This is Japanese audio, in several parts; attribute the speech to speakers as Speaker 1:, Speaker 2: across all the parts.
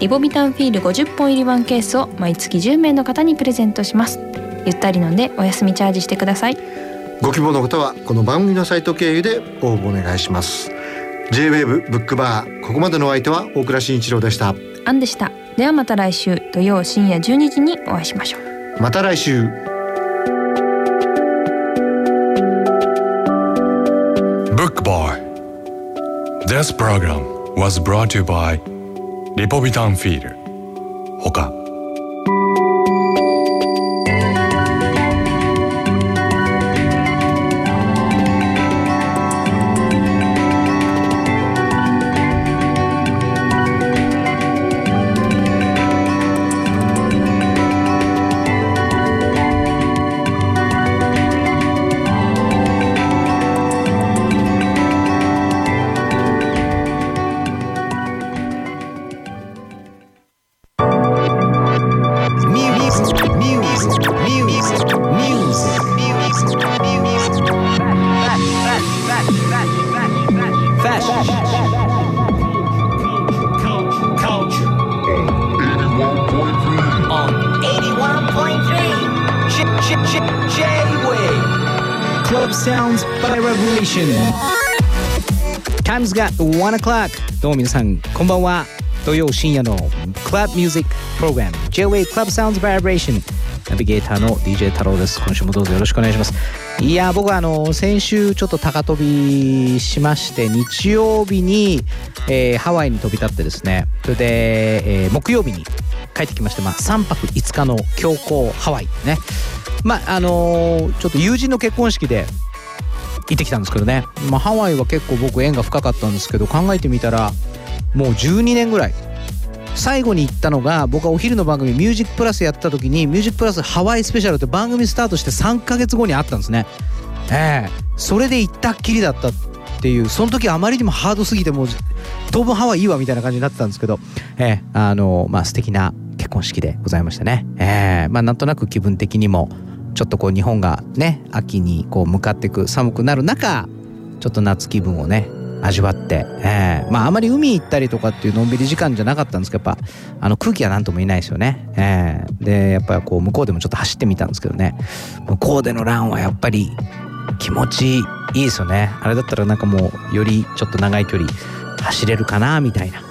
Speaker 1: リボビタンフィール50本入りワンケースを毎月10名の方にプレゼントします。ゆったり飲んでお休みチャージしてください。
Speaker 2: ご希望の方はこの番組のサイト経由で応募お願いします。J-WAVE ブックバーここまでのお相手は大倉慎一郎でした。
Speaker 1: アンでした。ではまた来週土曜深夜12時にお会いしましょう。
Speaker 2: また来週。
Speaker 3: Book Bar This program was brought to you by リポビタンフィール。他
Speaker 4: 1 o'clock. どうも皆さんこんばんは。土曜深夜の Club Music Program. J-Way Club Sounds Vibration. ナビゲーターの DJ 太郎です。今週もどうぞよろしくお願いします。いや僕はあの先週ちょっと高飛びしまして日曜日に、えー、ハワイに飛び立ってですね。それで、えー、木曜日に帰ってきまして、まあ、3泊5日の強行ハワイね。まああのー、ちょっと友人の結婚式で行ってきたんですけどね、まあ、ハワイは結構僕縁が深かったんですけど考えてみたらもう12年ぐらい。最後に行ったのが僕はお昼の番組「ミュージックプラスやった時に「ミュージックプラスハワイスペシャル」って番組スタートして3ヶ月後にあったんですね。ええ。それで行ったっきりだったっていうその時あまりにもハードすぎてもう当分ハワイいいわみたいな感じになってたんですけど。ええ。あのまあ素敵な結婚式でございましたね。ええ。まあなんとなく気分的にもちょっとこう日本がね秋にこう向かっていく寒くなる中ちょっと夏気分をね味わって、えー、まああまり海行ったりとかっていうのんびり時間じゃなかったんですけどやっぱあの空気は何とも言えないですよね、えー、でやっぱこう向こうでもちょっと走ってみたんですけどね。向こうでのランはやっぱり気持ちいいですよね。あれだったらなんかもうよりちょっと長い距離走れるかなみたいな。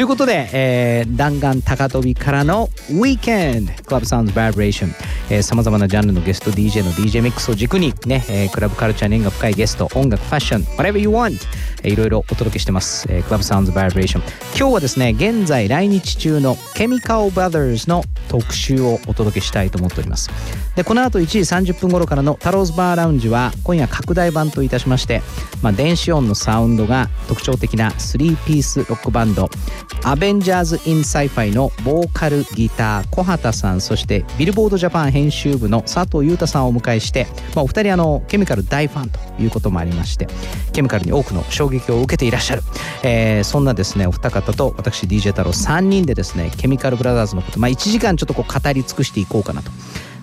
Speaker 4: ということで、えー、弾丸高跳びからの Weekend Club Sounds Vibration さまざまなジャンルのゲスト DJ の DJ ミックスを軸にね、えー、クラブカルチャーに縁が深いゲスト音楽ファッション whatever you want いろいろお届けしてます、えー、クラブサウンズバイブレーション今日はですね現在来日中のケミカルブラザーズの特集をお届けしたいと思っております。でこの後1時30分頃からのタローズバーラウンジは今夜拡大版といたしまして、まあ、電子音のサウンドが特徴的な3ピースロックバンドアベンジャーズ・イン・サイファイのボーカルギター小畑さんそしてビルボードジャパン編集部の佐藤裕太さんをお迎えして、まあ、お二人あのケミカル大ファンということもありましてケミカルに多くの衝撃を受けていらっしゃる、えー、そんなですねお二方と私 DJ 太郎3人でですねケミカルブラザーズのこと、まあ、1時間ちょっとこう語り尽くしていこうかなと。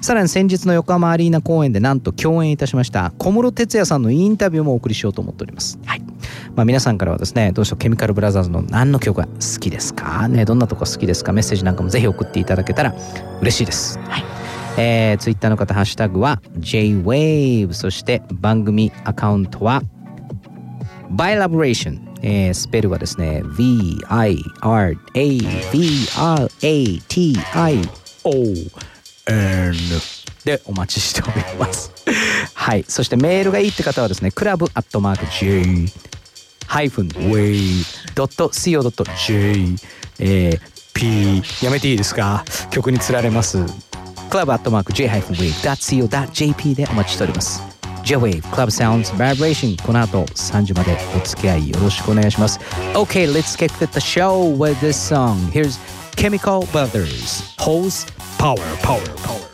Speaker 4: さらに先日の横浜アリーナ公演でなんと共演いたしました小室哲哉さんのインタビューもお送りしようと思っております。はい。まあ、皆さんからはですね、どうしよう？ケミカルブラザーズの何の曲が好きですか？ね、どんなとこ好きですか？メッセージなんかもぜひ送っていただけたら嬉しいです。はい。えー、ツイッターの方、ハッシュタグは JWAVE、そして番組アカウントは Bilabration、えー、スペルはですね V-I-R-A-V-R-A-T-I-O-N でお待ちしております。はい。そしてメールがいいって方はですねクラブアットマーク J ハイフン way.co.j えー P やめていいですか？曲につられます。クラブアットマーク J-Wave.co.jp でお待ちしております。J-Wave Club Sounds Vibration この後3時までお付き合いよろしくお願いします。Okay, let's kick the show with this song. Here's Chemical Brothers. Hose Power Power Power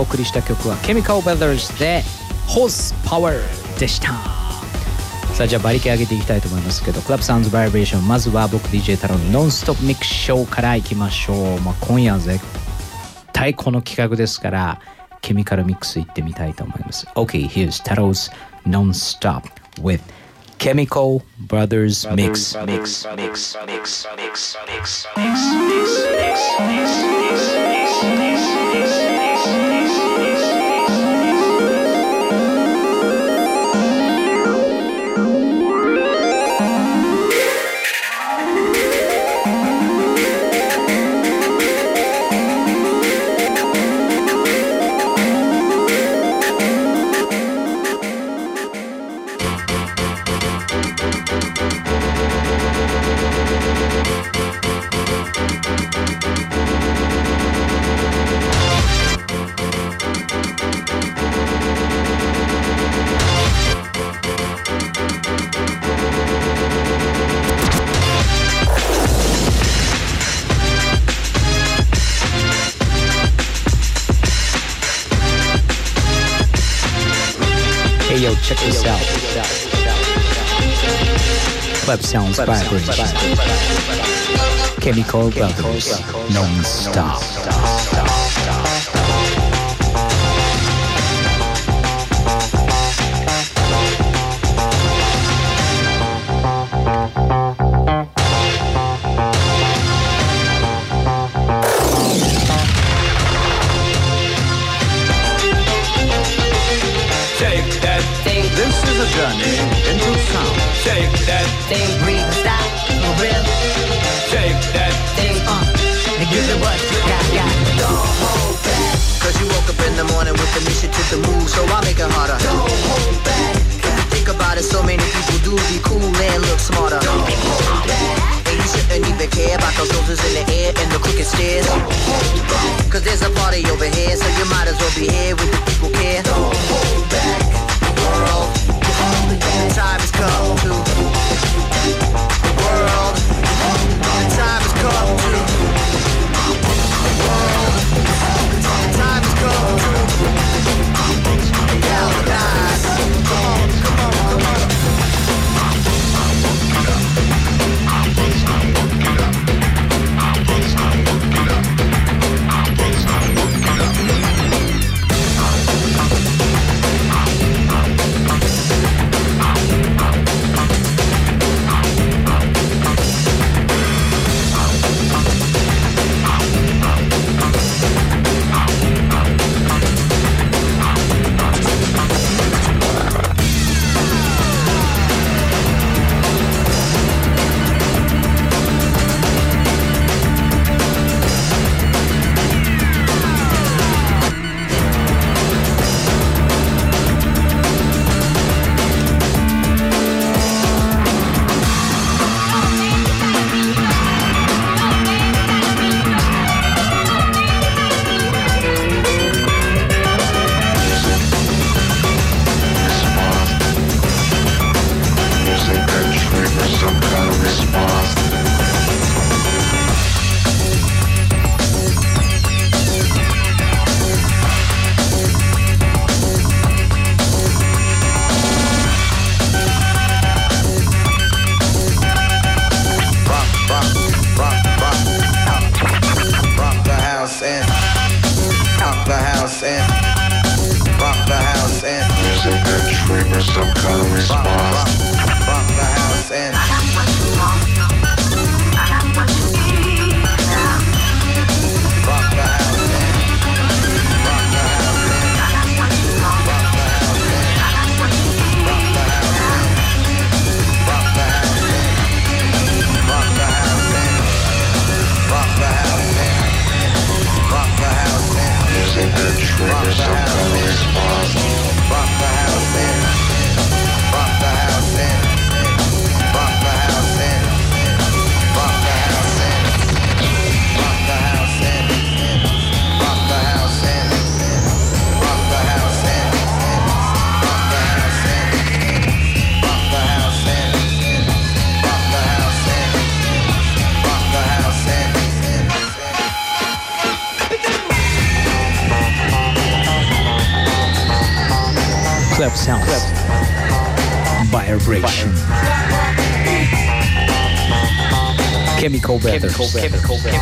Speaker 4: お送りした曲は Chemical Brothers で Horse Power でしたさあじゃあ馬力上げていきたいと思いますけど Club Sounds Vibration まずは僕 DJ 太郎のノンストップミックスショーからいきましょう、まあ、今夜絶対この企画ですからケミカルミックスいってみたいと思います OK here's Taro's Non-Stop with Chemical Brothers Mix Mix Mix Mix Mix Mix Mix Hey Yes, yes, yes. Sounds Vibration. Chemical Brothers, non-stop.
Speaker 5: chemicals, chemicals, chemicals.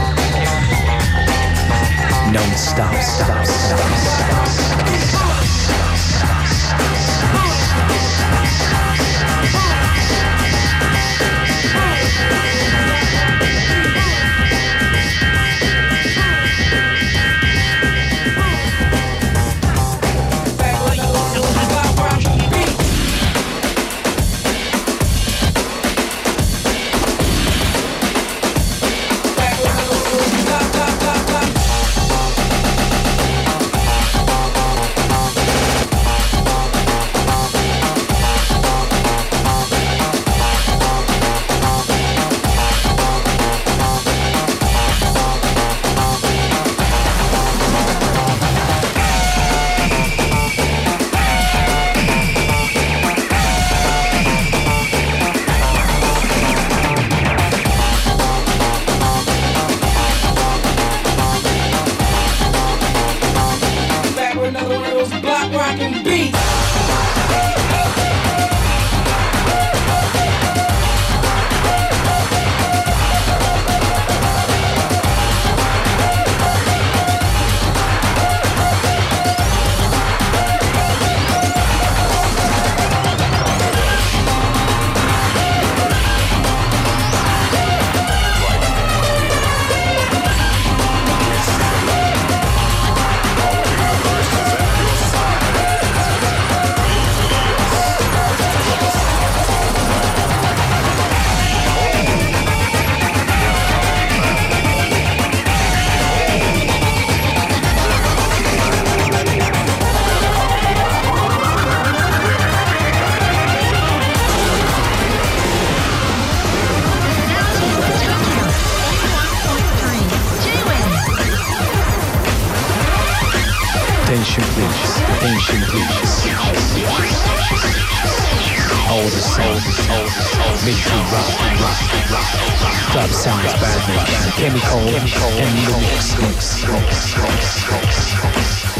Speaker 4: ancient glitches, ancient glitches. All the soul, mystery rock, rock, rock. Dub sounds bad, chemical, and the mix, mix, mix, mix, mix, mix, mix.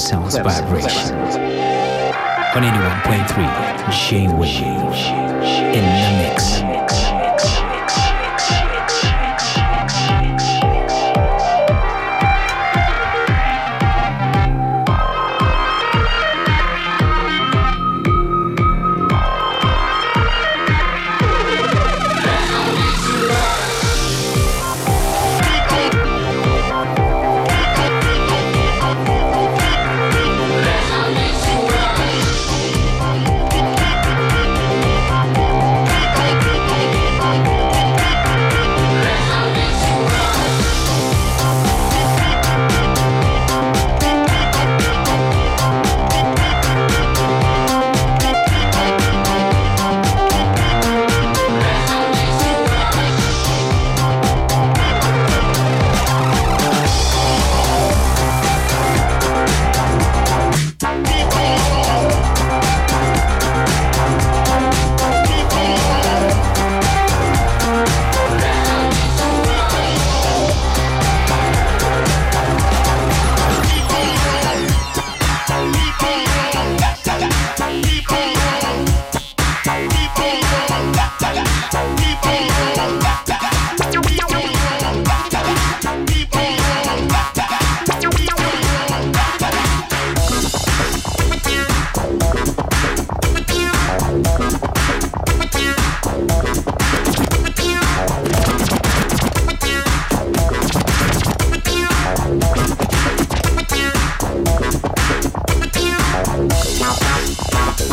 Speaker 4: Sounds Vibration
Speaker 6: on
Speaker 4: 81.3 J-Wave in the mix.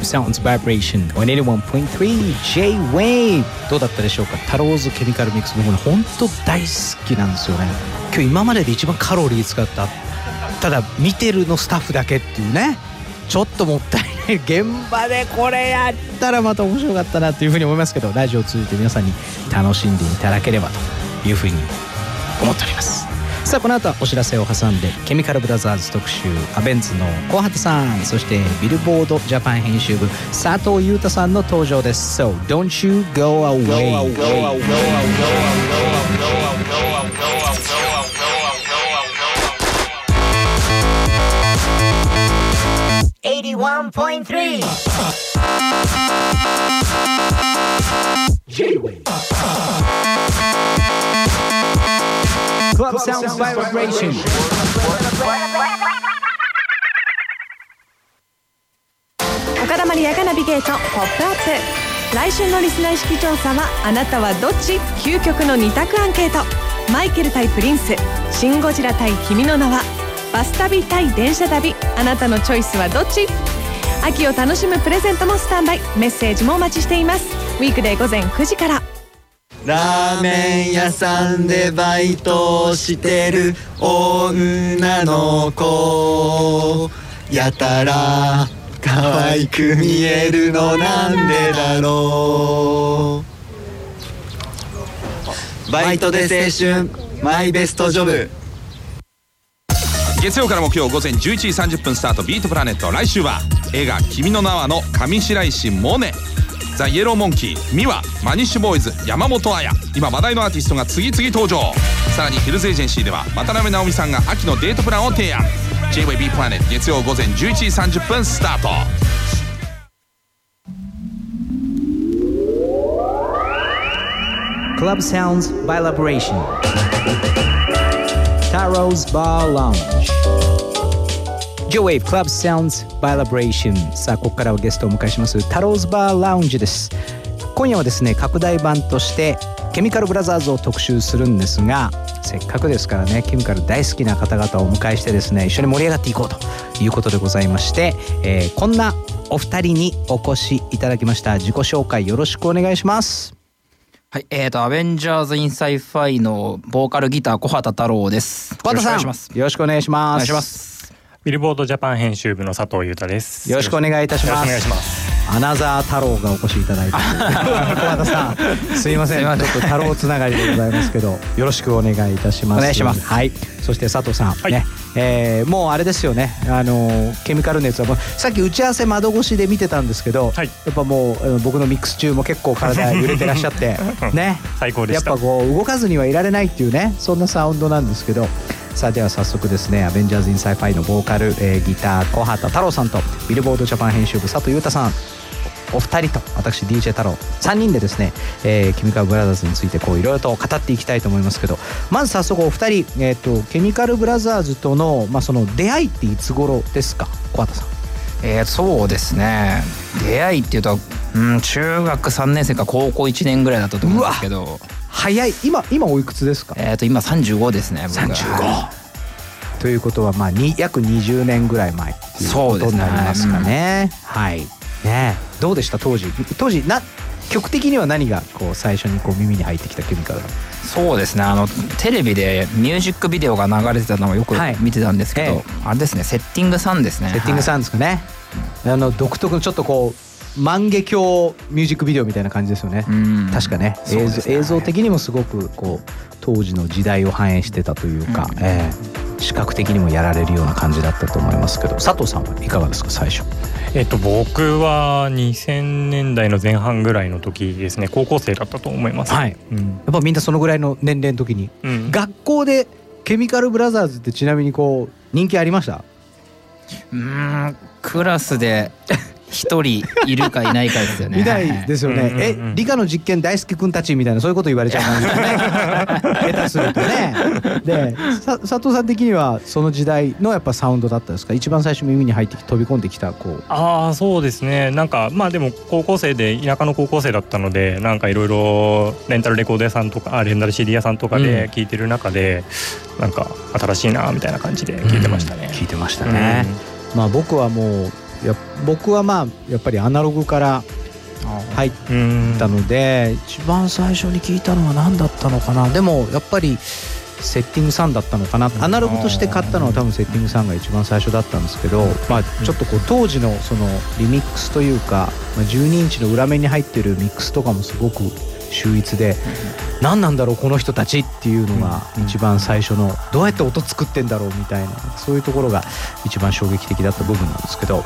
Speaker 4: Club Sounds Vibration on 81.3 J-Wave どうだったでしょうか？タローズケミカルミックス僕ね本当大好きなんですよね。今日今までで一番カロリー使った。ただ見てるのスタッフだけっていうね。ちょっともったいない。現場でこれやったらまた面白かったなっていうふうに思いますけどラジオを通じて皆さんに楽しんでいただければというふうに思っております。さあこの後はお知らせを挟んでケミカルブラザーズ特集アベンツの小畑さんそしてビルボードジャパン編集部佐藤裕太さんの登場です So don't you go away
Speaker 7: 81.3
Speaker 4: Club Sounds Vibration.
Speaker 8: 岡田まりやがナビゲートポップアップ来週のリスナー意識調査はあなたはどっち？究極の二択アンケート。マイケル対プリンスシン・ゴジラ対君の名は。バス旅対電車旅。あなたのチョイスはどっち？秋を楽しむプレゼントもスタンバイ。メッセージもお待ちしています。ウィークデー午前9時から。
Speaker 9: ラーメン屋さんでバイトしてる女の子。やたら可愛く見えるのなんでだろう。バイトで青春。マイベストジョブ。
Speaker 10: 月曜から木曜午前11時30分スタート。ビートプラネット。来週は映画「君の名は」の上白石萌音。ザ・イエローモンキーミワマニッシュボーイズ山本彩。今話題のアーティストが次々登場。さらにヒルズエージェンシーでは渡辺直美さんが秋のデートプランを提案。JYB プラネット月曜午前11時30分スタート。
Speaker 4: Club Sounds Vibration Taro's Bar Lounge. J-Wave Club Sounds Vibration さあここからはゲストをお迎えしますタローズバーラウンジです今夜はですね拡大版としてケミカルブラザーズを特集するんですがせっかくですからねケミカル大好きな方々をお迎えしてですね一緒に盛り上がっていこうということでございまして、えーこんなお二人にお越しいただきました自己紹介よろしくお願いします
Speaker 11: はい、えーと、アベンジャーズ・イン・サイファイのボーカルギター小畑太郎です。
Speaker 4: 小畑さん。
Speaker 11: よろしくお願いします
Speaker 4: お願いします。
Speaker 12: ビルボードジャパン編集部の佐藤裕太です。
Speaker 4: よろしくお願いいたします。
Speaker 12: よろしくお願いします。
Speaker 4: アナザー太郎がお越しいただいて。小和田さんすいません。ちょっと太郎つながりでございますけどよろしくお願いいたします。
Speaker 11: お願いします。
Speaker 4: はい。そして佐藤さん、ね。えーもうあれですよね。あのケミカル熱はさっき打ち合わせ窓越しで見てたんですけど、やっぱもう僕のミックス中も結構体 揺れてらっしゃってね。
Speaker 12: 最高でした。
Speaker 4: やっぱこう動かずにはいられないっていうねそんなサウンドなんですけどさあでは早速ですね「アベンジャーズ・イン・サイファイ」のボーカル、えーギター小畑太郎さんとビルボードジャパン編集部佐藤裕太さん。お二人と私 DJ 太郎。3人でですね、えーケミカルブラザーズについてこういろいろと語っていきたいと思いますけど。まず早速お二人、えー、とケミカルブラザーズとの,、まあその出会いっていつ頃ですか？小畑さん。
Speaker 11: えー、そうですね。出会いっていうと、うん、中学3年生か高校1年ぐらいだったと思うんですけど
Speaker 4: 早い。今今おいくつですか？
Speaker 11: えっ、と今35ですね僕が。
Speaker 4: 35ということはまあに約20年ぐらい前っていうことになりますかね。はい。ね。どうでした？当時。当時な曲的には何がこう最初にこう耳に入ってきたケミカルだ
Speaker 11: そうですね。あのテレビでミュージックビデオが流れてたのをよく見てたんですけど、あれですねセッティング3ですね。
Speaker 4: セッティングさんですかね、あの独特のちょっとこう万華鏡ミュージックビデオみたいな感じですよね、確かね。
Speaker 11: ね。
Speaker 4: 映像的にもすごくこう当時の時代を反映してたというか、ええ。視覚的にもやられるような感じだったと思いますけど佐藤さんはいかがですか？最初。
Speaker 12: えっと僕は2000年代の前半ぐらいの時ですね。高校生だったと思います。
Speaker 4: はい。
Speaker 12: うん。
Speaker 4: やっぱみんなそのぐらいの年齢の時に、
Speaker 12: うん。
Speaker 4: 学校でケミカルブラザーズってちなみにこう人気ありました？
Speaker 11: うーんクラスで一人いるかいないかですよね
Speaker 4: みたいですよね。え、理科の実験大好きくんたちみたいなそういうこと言われちゃう感じだね。下手するとね。で、さ佐藤さん的にはその時代のやっぱサウンドだったですか？一番最初耳に入ってき飛び込んできたこう。
Speaker 12: ああそうですねなんかまあでも高校生で田舎の高校生だったのでなんかいろいろレンタルレコード屋さんとかあレンタル CD 屋さんとかで聴いてる中で、なんか新しいなみたいな感じで聴いてましたね。
Speaker 4: 聞いてましたね。まあ僕はもうや僕はまあやっぱりアナログから入ったので一番最初に聞いたのは何だったのかな。でもやっぱりセッティング3だったのかな。アナログとして買ったのは多分セッティング3が一番最初だったんですけど、まあ、ちょっとこう当時のそのリミックスというか、まあ、12インチの裏面に入ってるミックスとかもすごく秀逸で何なんだろうこの人たちっていうのが一番最初のどうやって音作ってんだろうみたいなそういうところが一番衝撃的だった部分なんですけど。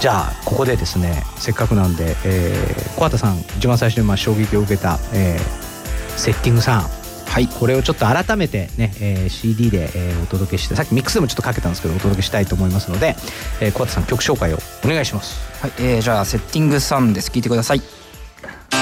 Speaker 4: じゃあここでですねせっかくなんで、えー、小畑さん一番最初にまあ衝撃を受けた、えーセッティングさん。はい、これをちょっと改めてね、えー CD で、えーお届けしてさっきミックスでもちょっとかけたんですけどお届けしたいと思いますので、えー小畑さん曲紹介をお願いします。
Speaker 11: はい、えー、じゃあセッティング3です。聞いてください「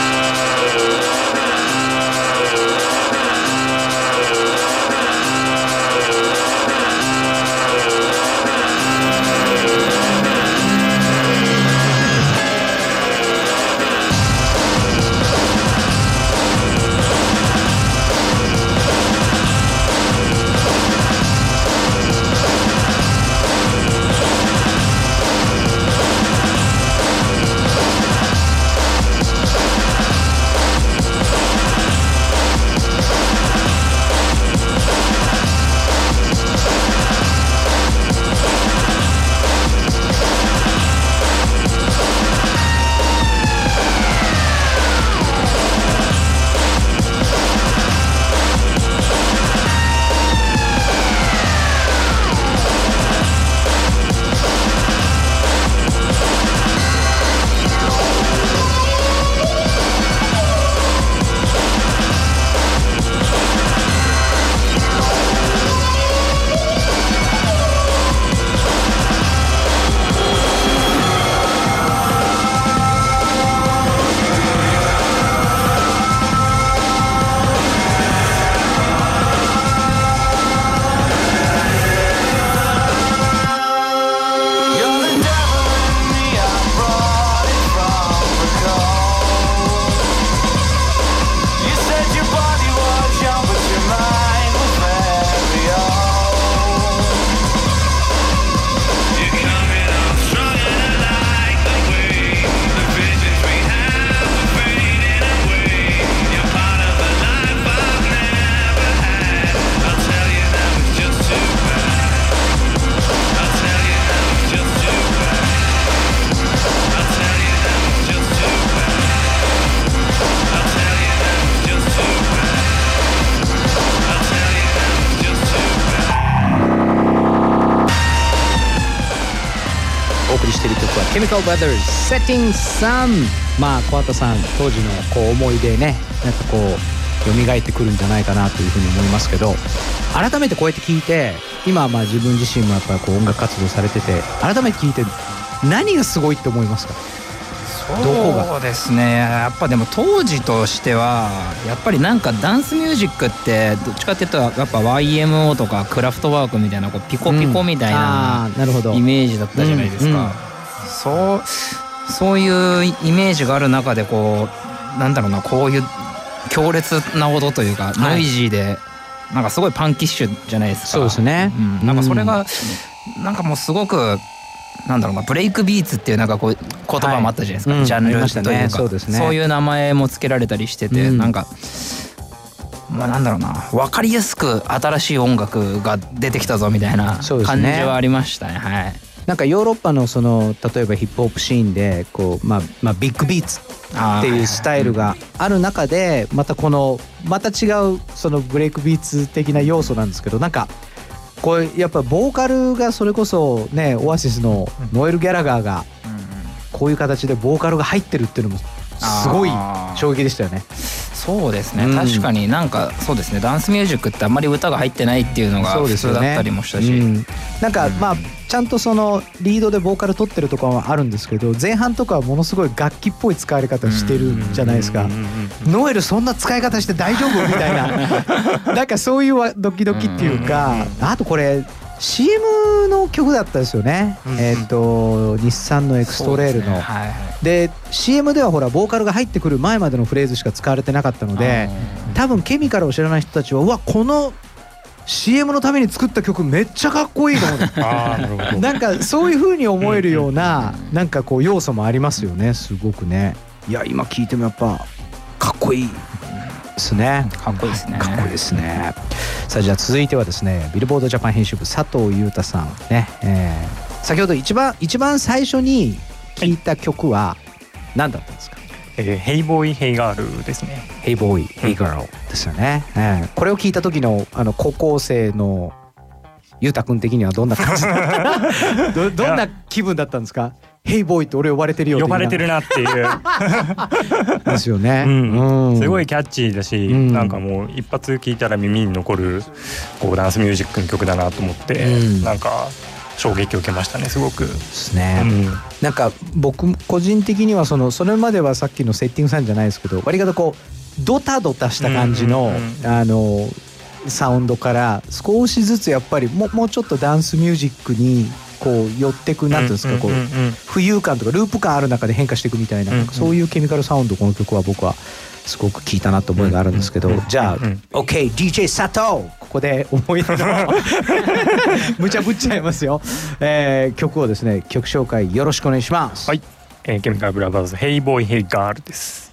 Speaker 4: は Chemical Brothers. Setting Sun. まあ小畑さん当時のこう思い出ねなんかこう蘇ってくるんじゃないかなというふうに思いますけど改めてこうやって聞いて今はまあ自分自身もやっぱりこう音楽活動されてて改めて聞いて何がすごいって思いますか？
Speaker 11: そうですね。やっぱでも当時としてはやっぱりなんかダンスミュージックってどっちかっていうとやっぱ YMO とかクラフトワークみたいなこうピコピコみたいな
Speaker 4: あーなるほど。
Speaker 11: イメージだったじゃないです
Speaker 4: うんうん。
Speaker 11: か、そうそういうイメージがある中でこうなんだろうなこういう強烈な音というか、
Speaker 4: はい。
Speaker 11: ノイジーでなんかすごいパンキッシュじゃないですか。
Speaker 4: そうですね。
Speaker 11: うん。なんかそれが、なんかもうすごくなんだろうなブレイクビーツっていうなんかこう言葉もあったじゃないですか、
Speaker 4: はい。うん。
Speaker 11: ジャンルというか。
Speaker 4: そうですね。
Speaker 11: いう名前も付けられたりしてて、
Speaker 4: うん
Speaker 11: なんかまあなんだろうな分かりやすく新しい音楽が出てきたぞみたいな感じ
Speaker 4: ね
Speaker 11: はありましたね。はい。
Speaker 4: なんかヨーロッパのその例えばヒップホップシーンでこう、まあまあ、ビッグビーツっていうスタイルがある中でまたこのまた違うそのブレイクビーツ的な要素なんですけどなんかこうやっぱボーカルがそれこそねオアシスのノエル・ギャラガーがこういう形でボーカルが入ってるっていうのもすごい衝撃でしたよね。
Speaker 11: そうですね、
Speaker 4: うん。
Speaker 11: 確かになんかそうですね。ダンスミュージックってあんまり歌が入ってないっていうのが
Speaker 4: そう
Speaker 11: 普通だったりもしたし、
Speaker 4: うん。なんかまあちゃんとそのリードでボーカル取ってるところはあるんですけど前半とかはものすごい楽器っぽい使われ方してるじゃないですか。ノエルそんな使い方して大丈夫？みたいな。なんかそういうわドキドキっていうかあとこれ CM の曲だったですよね、えっ、と日産のエクストレールの。で CM ではほらボーカルが入ってくる前までのフレーズしか使われてなかったので多分ケミカルを知らない人たちはうわこの CM のために作った曲めっちゃかっこいいと思って
Speaker 12: な
Speaker 4: んかそういう風に思えるようななんかこう要素もありますよねすごくね。いや今聞いてもやっぱかっこいいですね。
Speaker 11: かっこいいですね。
Speaker 4: かっこいいですね。さあじゃあ続いてはですねビルボードジャパン編集部佐藤裕太さんね、えー先ほど一番一番最初に聞いた曲は何だったんですか？
Speaker 12: えーヘイボーイヘイガールですね。
Speaker 4: ヘイボーイ、ヘイガールですよね。ええこれを聞いた時のあの高校生のゆうたくん的にはどんな感じ？どどんな気分だったんですか？ヘイボーイって俺呼ばれてるよ
Speaker 12: 呼ばれてるなっていう。
Speaker 4: ですよね。
Speaker 12: うんすごいキャッチーだし、
Speaker 4: ん
Speaker 12: なんかもう一発聞いたら耳に残るこうダンスミュージックの曲だなと思って、
Speaker 4: うん
Speaker 12: なんか衝撃を受けましたねすごく。
Speaker 4: ですね。
Speaker 12: うん
Speaker 4: なんか僕個人的にはそのそれまではさっきのセッティングさんじゃないですけど割とこうドタドタした感じの、あのサウンドから少しずつやっぱりもうもうちょっとダンスミュージックにこう寄ってくなんていうんですかこう浮遊感とかループ感ある中で変化していくみたいな、そういうケミカルサウンドこの曲は僕はすごく聞いたなと思いがあるんですけど、じゃあ、OKDJ 佐藤ここで思い出の 無茶ぶっちゃいますよ、えー曲をですね曲紹介よろしくお願いします。
Speaker 12: はい、えーケミカルブラザーズヘイボーイヘイガールです。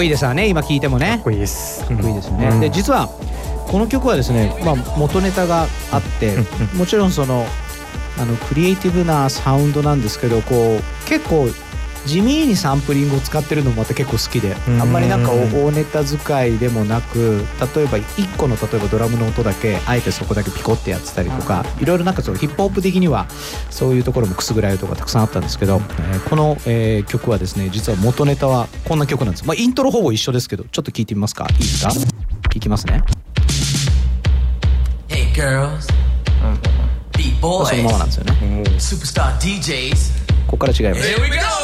Speaker 4: こいいですわね今聞いてもね。かっ
Speaker 12: こいいです。
Speaker 4: かっこいいですよね、
Speaker 12: うん。
Speaker 4: で実はこの曲はですね、まあ、元ネタがあってもちろんそのあのクリエイティブなサウンドなんですけどこう結構地味にサンプリングを使ってるのもまた結構好きで
Speaker 12: うん。
Speaker 4: あんまりなんか大大ネタ使いでもなく例えば1個の例えばドラムの音だけあえてそこだけピコってやってたりとかいろいろなんかそのヒップホップ的にはそういうところもくすぐられるところがたくさんあったんですけど、えーこの、えー曲はですね実は元ネタはこんな曲なんです。まあイントロほぼ一緒ですけどちょっと聞いてみますか。いいですか？いきますね。
Speaker 13: Hey girls, beat
Speaker 4: こ
Speaker 13: boys,
Speaker 4: れそのままなんですよね。
Speaker 13: superstar DJs.
Speaker 4: ここから違います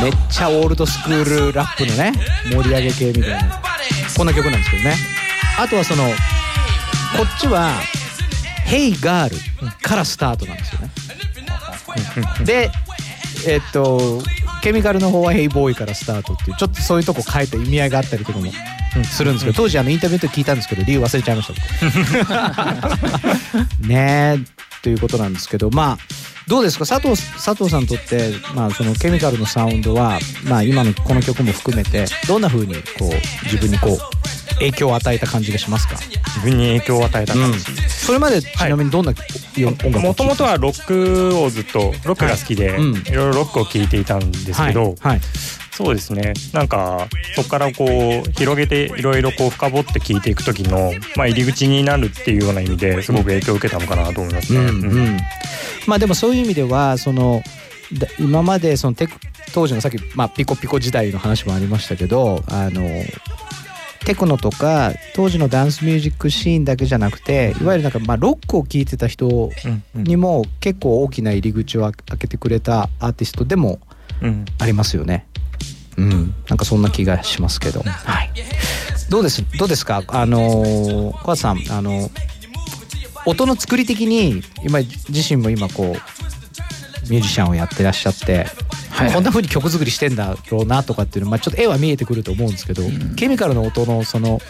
Speaker 4: めっちゃオールドスクールラップのね盛り上げ系みたいなこんな曲なんですけどね。あとはそのこっちは「Hey Girl」からスタートなんですよね。でえっとケミカルの方は「Hey Boy」からスタートっていうちょっとそういうとこ変えて意味合いがあったりとかもするんですけど当時あのインタビューで聞いたんですけど理由忘れちゃいました僕。ねえということなんですけどまあどうですか？佐藤佐藤さんにとって、まあ、そのケミカルのサウンドは、まあ、今のこの曲も含めてどんな風にこう自分にこう影響を与えた感じがしますか？
Speaker 12: 自分に影響を与えた感じ、
Speaker 4: それまでちなみにどんな、音楽を
Speaker 12: もともとはロックをずっとロックが好きで、
Speaker 4: はいうん。
Speaker 12: いろいろロックを聴いていたんですけど、
Speaker 4: はい。はい
Speaker 12: そうですね。なんかそこからこう広げていろいろこう深掘って聴いていく時の、まあ、入り口になるっていうような意味ですごく影響を受けたのかなと思いますね。
Speaker 4: うんうん。まあでもそういう意味ではそのだ今までそのテク当時のさっき、まあ、ピコピコ時代の話もありましたけどあのテクノとか当時のダンスミュージックシーンだけじゃなくていわゆるなんかまあロックを聴いてた人にも結構大きな入り口を開けてくれたアーティストでも
Speaker 12: うん。
Speaker 4: ありますよね。うん、なんかそんな気がしますけど。はい。どうです？どうですか？あのー小橋さんあの音の作り的に今自身も今こうミュージシャンをやってらっしゃって、こんな風に曲作りしてんだろうなとかっていうのまあちょっと絵は見えてくると思うんですけど、ケミカルの音のその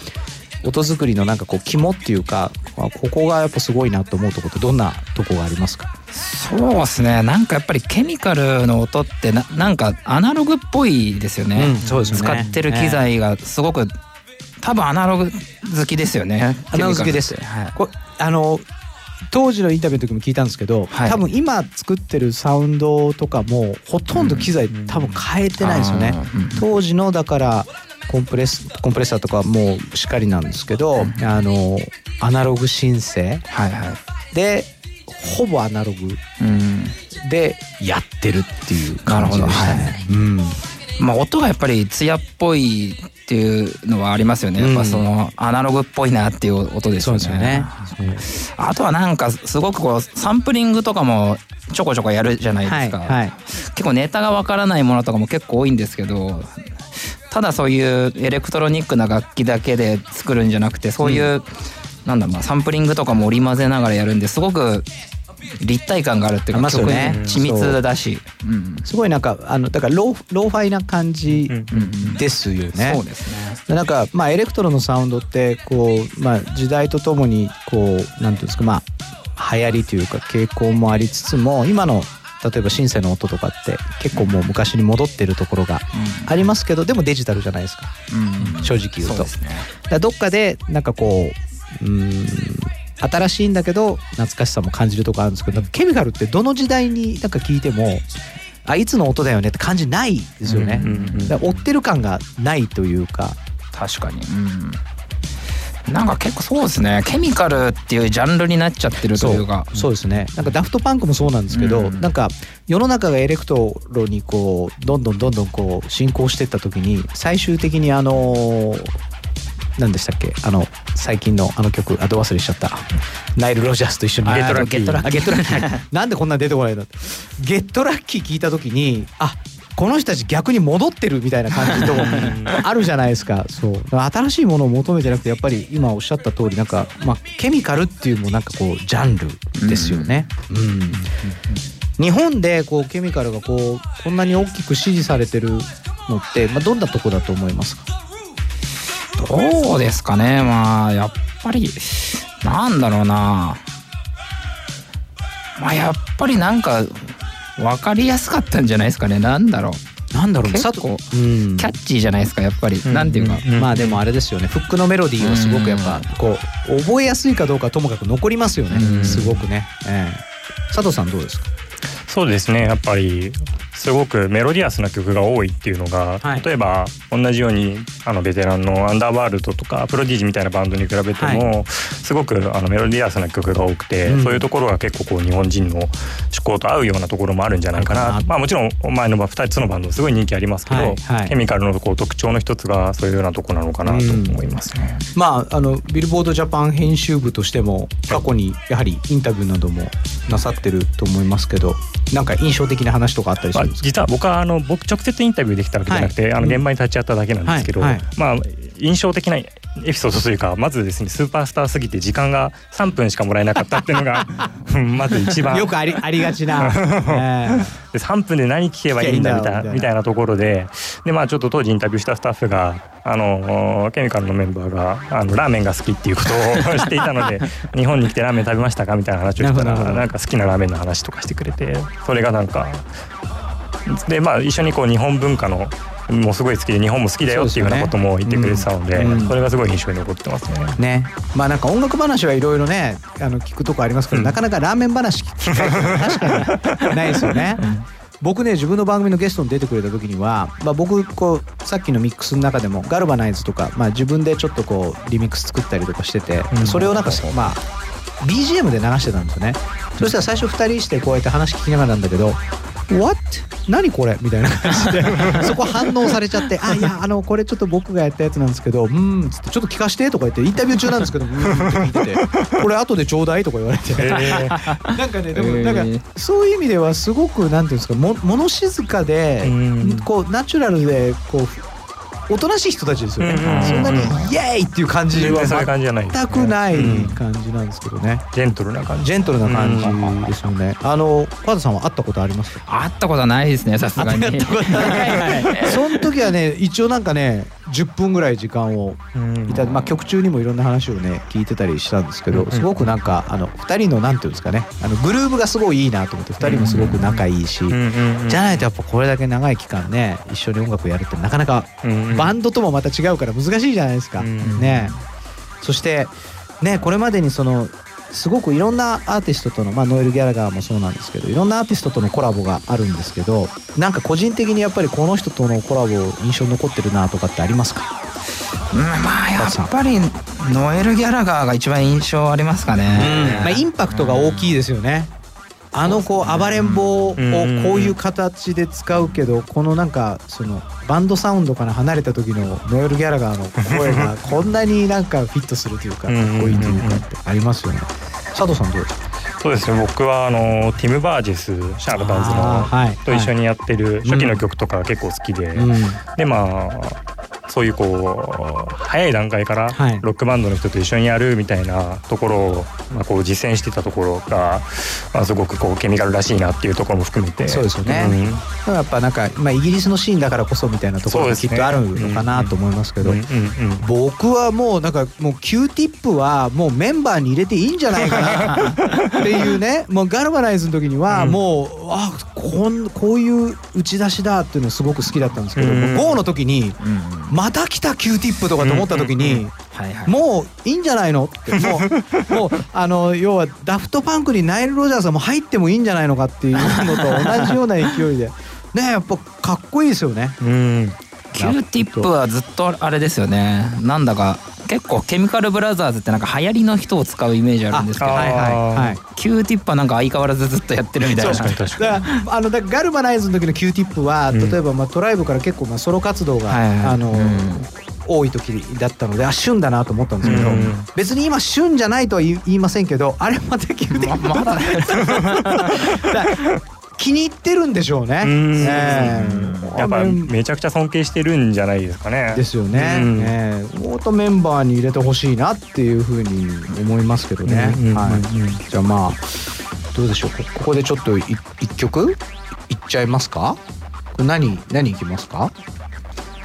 Speaker 4: 音作りのなんかこう肝っていうかあここがやっぱすごいなと思うところってどんなとこがありますか？
Speaker 11: そうですね。なんかやっぱりケミカルの音ってななんかアナログっぽいですよね,、
Speaker 4: うんそうですよね。
Speaker 11: 使ってる機材がすごく、多分アナログ好きですよね。
Speaker 4: アナログ好きです。
Speaker 11: はい。
Speaker 4: これあの当時のインタビューの時も聞いたんですけど、多分今作ってるサウンドとかもほとんど機材多分変えてないですよね、当時のだからコンプレスコンプレッサーとかもうしっかりなんですけど、あのアナログシンセでほぼアナログ。でやってるっていう感じでしたね。うん。
Speaker 11: まあ、音がやっぱり艶っぽいっていうのはありますよね。やっぱそのアナログっぽいなっていう音ですよね。あとはなんかすごくこうサンプリングとかもちょこちょこやるじゃないですか。
Speaker 4: はいはい。
Speaker 11: 結構ネタがわからないものとかも結構多いんですけど、ただそういうエレクトロニックな楽器だけで作るんじゃなくて、そういう、なんだろうなサンプリングとかも織り交ぜながらやるんですごく立体感があるっていうか、
Speaker 4: ますよね
Speaker 11: 緻密だし。
Speaker 4: すごいなんかあのだからローローファイな感じですよね。
Speaker 11: そうですね。
Speaker 4: でなんかまあエレクトロのサウンドってこうまあ時代とともにこうなんていうんですかまあ流行りというか傾向もありつつも今の例えばシンセの音とかって結構もう昔に戻ってるところがありますけど、でもデジタルじゃないですか、正直言うと。だからどっかでなんかこううーん新しいんだけど懐かしさも感じるとこあるんですけどケミカルってどの時代になんか聞いてもあいつの音だよねって感じないですよね。だから追ってる感がないというか。
Speaker 11: 確かに、なんか結構そうですね。ケミカルっていうジャンルになっちゃってるというか。
Speaker 4: そうですね。なんかダフトパンクもそうなんですけど、なんか世の中がエレクトロにこうどんどんどんどんこう進行していった時に最終的にあの何でしたっけ？あの最近のあの曲あど忘れしちゃった。ナイル・ロジャースと一緒に。
Speaker 11: あゲットラッキー。
Speaker 4: あゲットラッキー。あゲットラッキー。なんでこんな出てこないの？ゲットラッキー聞いた時にあこの人たち逆に戻ってるみたいな感じとあるじゃないですか。そう。新しいものを求めてなくてやっぱり今おっしゃった通りなんか、まあ、ケミカルっていうもなんかこうジャンルですよね。うん。日本でこうケミカルがこうこんなに大きく支持されてるのって、まあ、どんなとこだと思いますか？
Speaker 11: どうですかね。まあやっぱりなんだろうな。まあやっぱりなんか分かりやすかったんじゃないですかね。なんだろう。
Speaker 4: なんだろう
Speaker 11: 結構
Speaker 4: うん。
Speaker 11: キャッチーじゃないですかやっぱり、なんていうか、
Speaker 4: まあでもあれですよね。フックのメロディーはすごくやっぱこう覚えやすいかどうかはともかく残りますよね。すごくね、ええ。佐藤さんどうですか？
Speaker 12: そうですね。やっぱりすごくメロディアスな曲が多いっていうのが、例えば同じようにあのベテランのアンダーワールドとかプロディージみたいなバンドに比べても、すごくあのメロディアスな曲が多くて、
Speaker 4: うん。
Speaker 12: そういうところが結構こう日本人の趣向と合うようなところもあるんじゃないかな。まあもちろん前の2つのバンドすごい人気ありますけど、
Speaker 4: はいはい。
Speaker 12: ケミカルのこう特徴の一つがそういうようなとこなのかなと思いますね。
Speaker 4: まああのビルボードジャパン編集部としても過去にやはりインタビューなどもなさってると思いますけどなんか印象的な話とかあったりす
Speaker 12: ま
Speaker 4: すか、
Speaker 12: 実は僕はあの僕直接インタビューできたわけじゃなくて、
Speaker 4: はい。
Speaker 12: あの現場に立ち会っただけなんですけど、
Speaker 4: はい。はい。
Speaker 12: まあ印象的なエピソードというかまずですねスーパースターすぎて時間が3分しかもらえなかったっていうのがうん まず一番。
Speaker 4: よくありありがちな、え
Speaker 12: で3分で何聞けばいいんだみたい
Speaker 4: な
Speaker 12: たいな。ところででまあちょっと当時インタビューしたスタッフがあのケミカルのメンバーがあのラーメンが好きっていうことをしていたので 日本に来てラーメン食べましたかみたいな話をしたらなんか好きなラーメンの話とかしてくれてそれがなんかでまあ一緒にこう日本文化のもうすごい好きで日本も好きだよっていうようなことも言ってくれてたので
Speaker 4: ねうん。
Speaker 12: それがすごい印象に残ってますね。
Speaker 4: ね。まあなんか音楽話はいろいろねあの聞くとこありますけど、なかなかラーメン話聞く機会って 確かにないですよね。僕ね自分の番組のゲストに出てくれた時には、まあ、僕こうさっきのミックスの中でもガルバナイズとか、まあ、自分でちょっとこうリミックス作ったりとかしてて、
Speaker 12: うん。
Speaker 4: それをなんかまあ BGM で流してたんですよね。そしたら最初2人してこうやって話聞きながらなんだけど「What? 何これ?」みたいな感じで。そこ反応されちゃって「あいやあのこれちょっと僕がやったやつなんですけどうん」つって「ちょっと聞かして」とか言ってインタビュー中なんですけど「うん」って聞いてて「これ後でちょうだい」とか言われて、
Speaker 12: え
Speaker 4: なんかねでもなんかそういう意味ではすごくなんていうんですかも物静かでこうナチュラルでこうおとなしい人たちですよね、
Speaker 12: うんうんうん。
Speaker 4: そんなにイエーイっていう感じは
Speaker 12: 全然そういう感じじゃない。ですね
Speaker 4: 全くない感じなんですけどね、
Speaker 12: ジェントルな感じ。
Speaker 4: ジェントルな感じですよね、あのパ田さんは会ったことあります？か
Speaker 11: 会ったことはないですねさすがに。
Speaker 4: その時はね一応なんかね10分ぐらい時間をいただまあ曲中にもいろんな話をね聞いてたりしたんですけどすごくなんかあの2人のなんていうんですかねあのグルーブがすごいいいなと思って2人もすごく仲いいしじゃないとやっぱこれだけ長い期間ね一緒に音楽をやるってなかなかバンドともまた違うから難しいじゃないですか。ね。そしてねこれまでにそのすごくいろんなアーティストとの、まあ、ノエル・ギャラガーもそうなんですけどいろんなアーティストとのコラボがあるんですけどなんか個人的にやっぱりこの人とのコラボ印象に残ってるなとかってありますか？
Speaker 11: うんまあやっぱりノエル・ギャラガーが一番印象ありますかね、
Speaker 4: まあ、インパクトが大きいですよね。あのこう暴れん坊をこういう形で使うけどこのなんかそのバンドサウンドから離れた時のノエル・ギャラガーの声が こんなになんかフィットするというかかっこいいというかってありますよね。佐藤さんどう？ですか
Speaker 12: そうですね。僕はあのティム・バージェスシャールタンズの、
Speaker 4: はい。
Speaker 12: と一緒にやってる初期の曲とか結構好きで、
Speaker 4: うん。
Speaker 12: でまあそういうこう早い段階から
Speaker 4: はい。
Speaker 12: ロックバンドの人と一緒にやるみたいなところを、まあ、こう実践してたところが、まあ、すごくこうケミカルらしいなっていうところも含めて。
Speaker 4: そうですよね。
Speaker 12: ん。
Speaker 4: でもやっぱなんか、まあ、イギリスのシーンだからこそみたいなところがきっとあるのかなと思いますけど僕はもうなんかもう Q ティップはもうメンバーに入れていいんじゃないかな っていうねもうガルバナイズの時にはもう、あこんこういう打ち出しだっていうのすごく好きだったんですけど、
Speaker 11: うん。
Speaker 4: もう GO の時に、また来た Q ティップとかと思った時に、もういいんじゃないのって。もう もうあの要はダフトパンクにナイル・ロジャースも入ってもいいんじゃないのかっていうのと同じような勢いで。ねやっぱかっこいいですよね。
Speaker 11: Q-Tip はずっとあれですよね。なんだか結構ケミカルブラザーズってなんか流行りの人を使うイメージあるんですけど、
Speaker 4: あはいはい。はい。
Speaker 11: Q-Tip はなんか相変わらずずっとやってるみたいな。
Speaker 4: だからあのだガルバナイズの時の Q-Tip は、例えばまあトライブから結構まあソロ活動が、
Speaker 11: はいはい。
Speaker 4: あの、多い時だったのであ旬だなと思ったんですけど、別に今旬じゃないとは言いませんけどあれまたィップまだ 気に入ってるんでしょうね。ええ
Speaker 12: やっぱめちゃくちゃ尊敬してるんじゃないですかね。
Speaker 4: ですよね。
Speaker 12: うん
Speaker 4: ええもっとメンバーに入れてほしいなっていうふうに思いますけどね。はい。じゃあまあどうでしょう。こここでちょっとい一曲？いっちゃいますか？何何いきますか？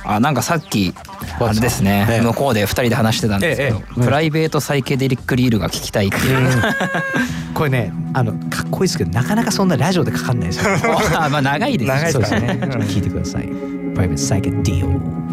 Speaker 11: あなんかさっきあれですね、向こうで2人で話してたんですけど、
Speaker 4: ええ
Speaker 11: プライベートサイケデリックリールが聞きたいっていう、
Speaker 4: これねあのかっこいいですけどなかなかそんなラジオでかかんないですよ。
Speaker 11: まあ長いです
Speaker 4: 長いですね。聞いてください。Private Psychic Deal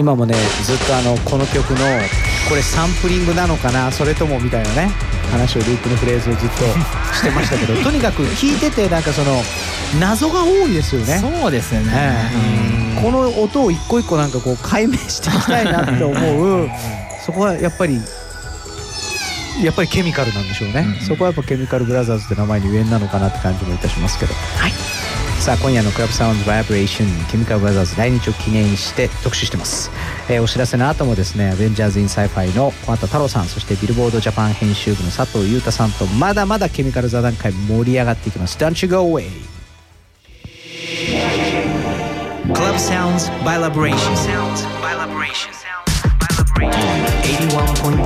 Speaker 4: 今もねずっとあのこの曲のこれサンプリングなのかなそれともみたいなね話をループのフレーズをずっと してましたけどとにかく聞いててなんかその謎が多いですよね。
Speaker 11: そうですよね、
Speaker 4: ええ。この音を一個一個なんかこう解明していきたいなって思うそこはやっぱりやっぱりケミカルなんでしょうね、そこはやっぱケミカルブラザーズって名前にゆえんなのかなって感じもいたしますけど。はいさあ今夜の Club Sounds Vibration ケミカルブラザーズ来日を記念して特集してます、えーお知らせの後もですねアベンジャーズ・イン・サイファイの木幡太郎さんそしてビルボードジャパン編集部の佐藤裕太さんとまだまだケミカル座談会盛り上がっていきます。Don't you go away! Club Sounds Vibration. Sounds Vibration. 81.3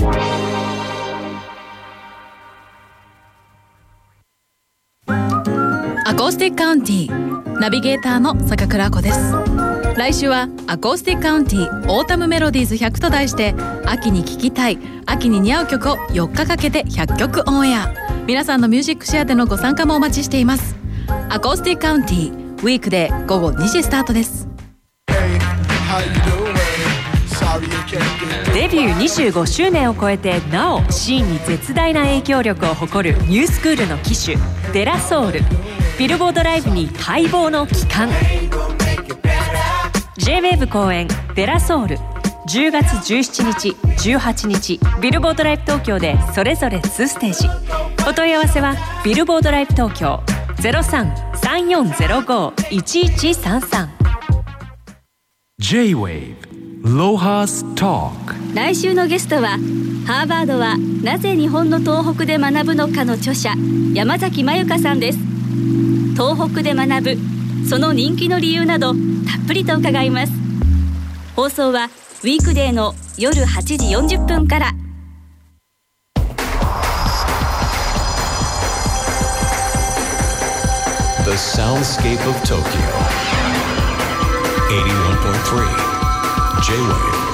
Speaker 4: FM
Speaker 14: アコースティックカウンティナビゲーターの坂倉子です。来週はアコースティックカウンティオータムメロディーズ100と題して秋に聴きたい秋に似合う曲を4日かけて100曲オンエア。皆さんのミュージックシェアでのご参加もお待ちしています。アコースティックカウンティウィークで午後2時スタートです。
Speaker 8: デビュー25周年を超えてなおシーンに絶大な影響力を誇るニュースクールの旗手デラソウル。ビルボードライブに待望の帰還。J-WAVE 公演デラソウル。10月17日18日ビルボードライブ東京でそれぞれ2ステージ。お問い合わせはビルボードライブ東京0334051133
Speaker 3: J-Wave Lohas Talk.
Speaker 15: 来週のゲストはハーバードはなぜ日本の東北で学ぶのかの著者山崎まゆかさんです。東北で学ぶその人気の理由などたっぷりと伺います。放送はウィークデーの夜8時40分から。
Speaker 5: The soundscape of Tokyo. 81.3 J-Wave.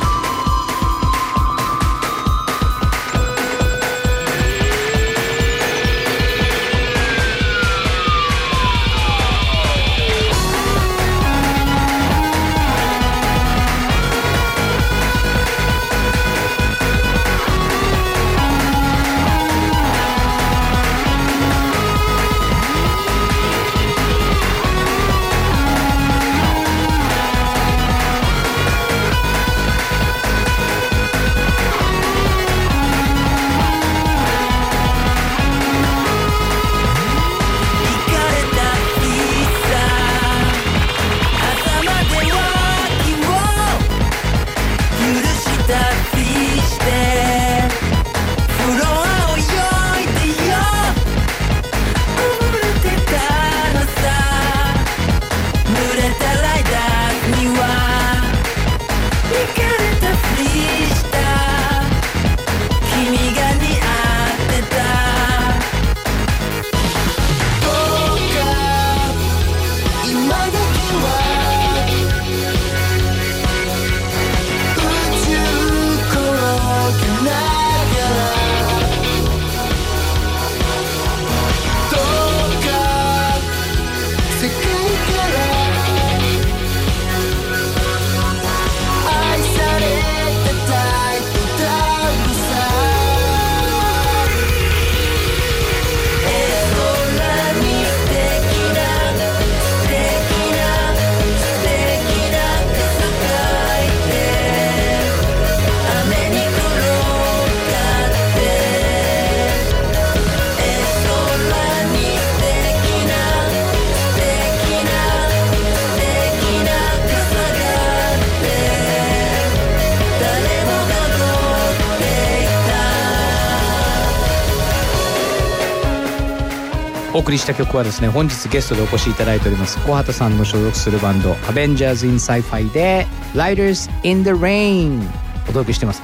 Speaker 4: 送りした曲はですね本日ゲストでお越しいただいております木幡さんの所属するバンドアベンジャーズ・イン・サイファイで「 Riders in the Rain」お届けしてます。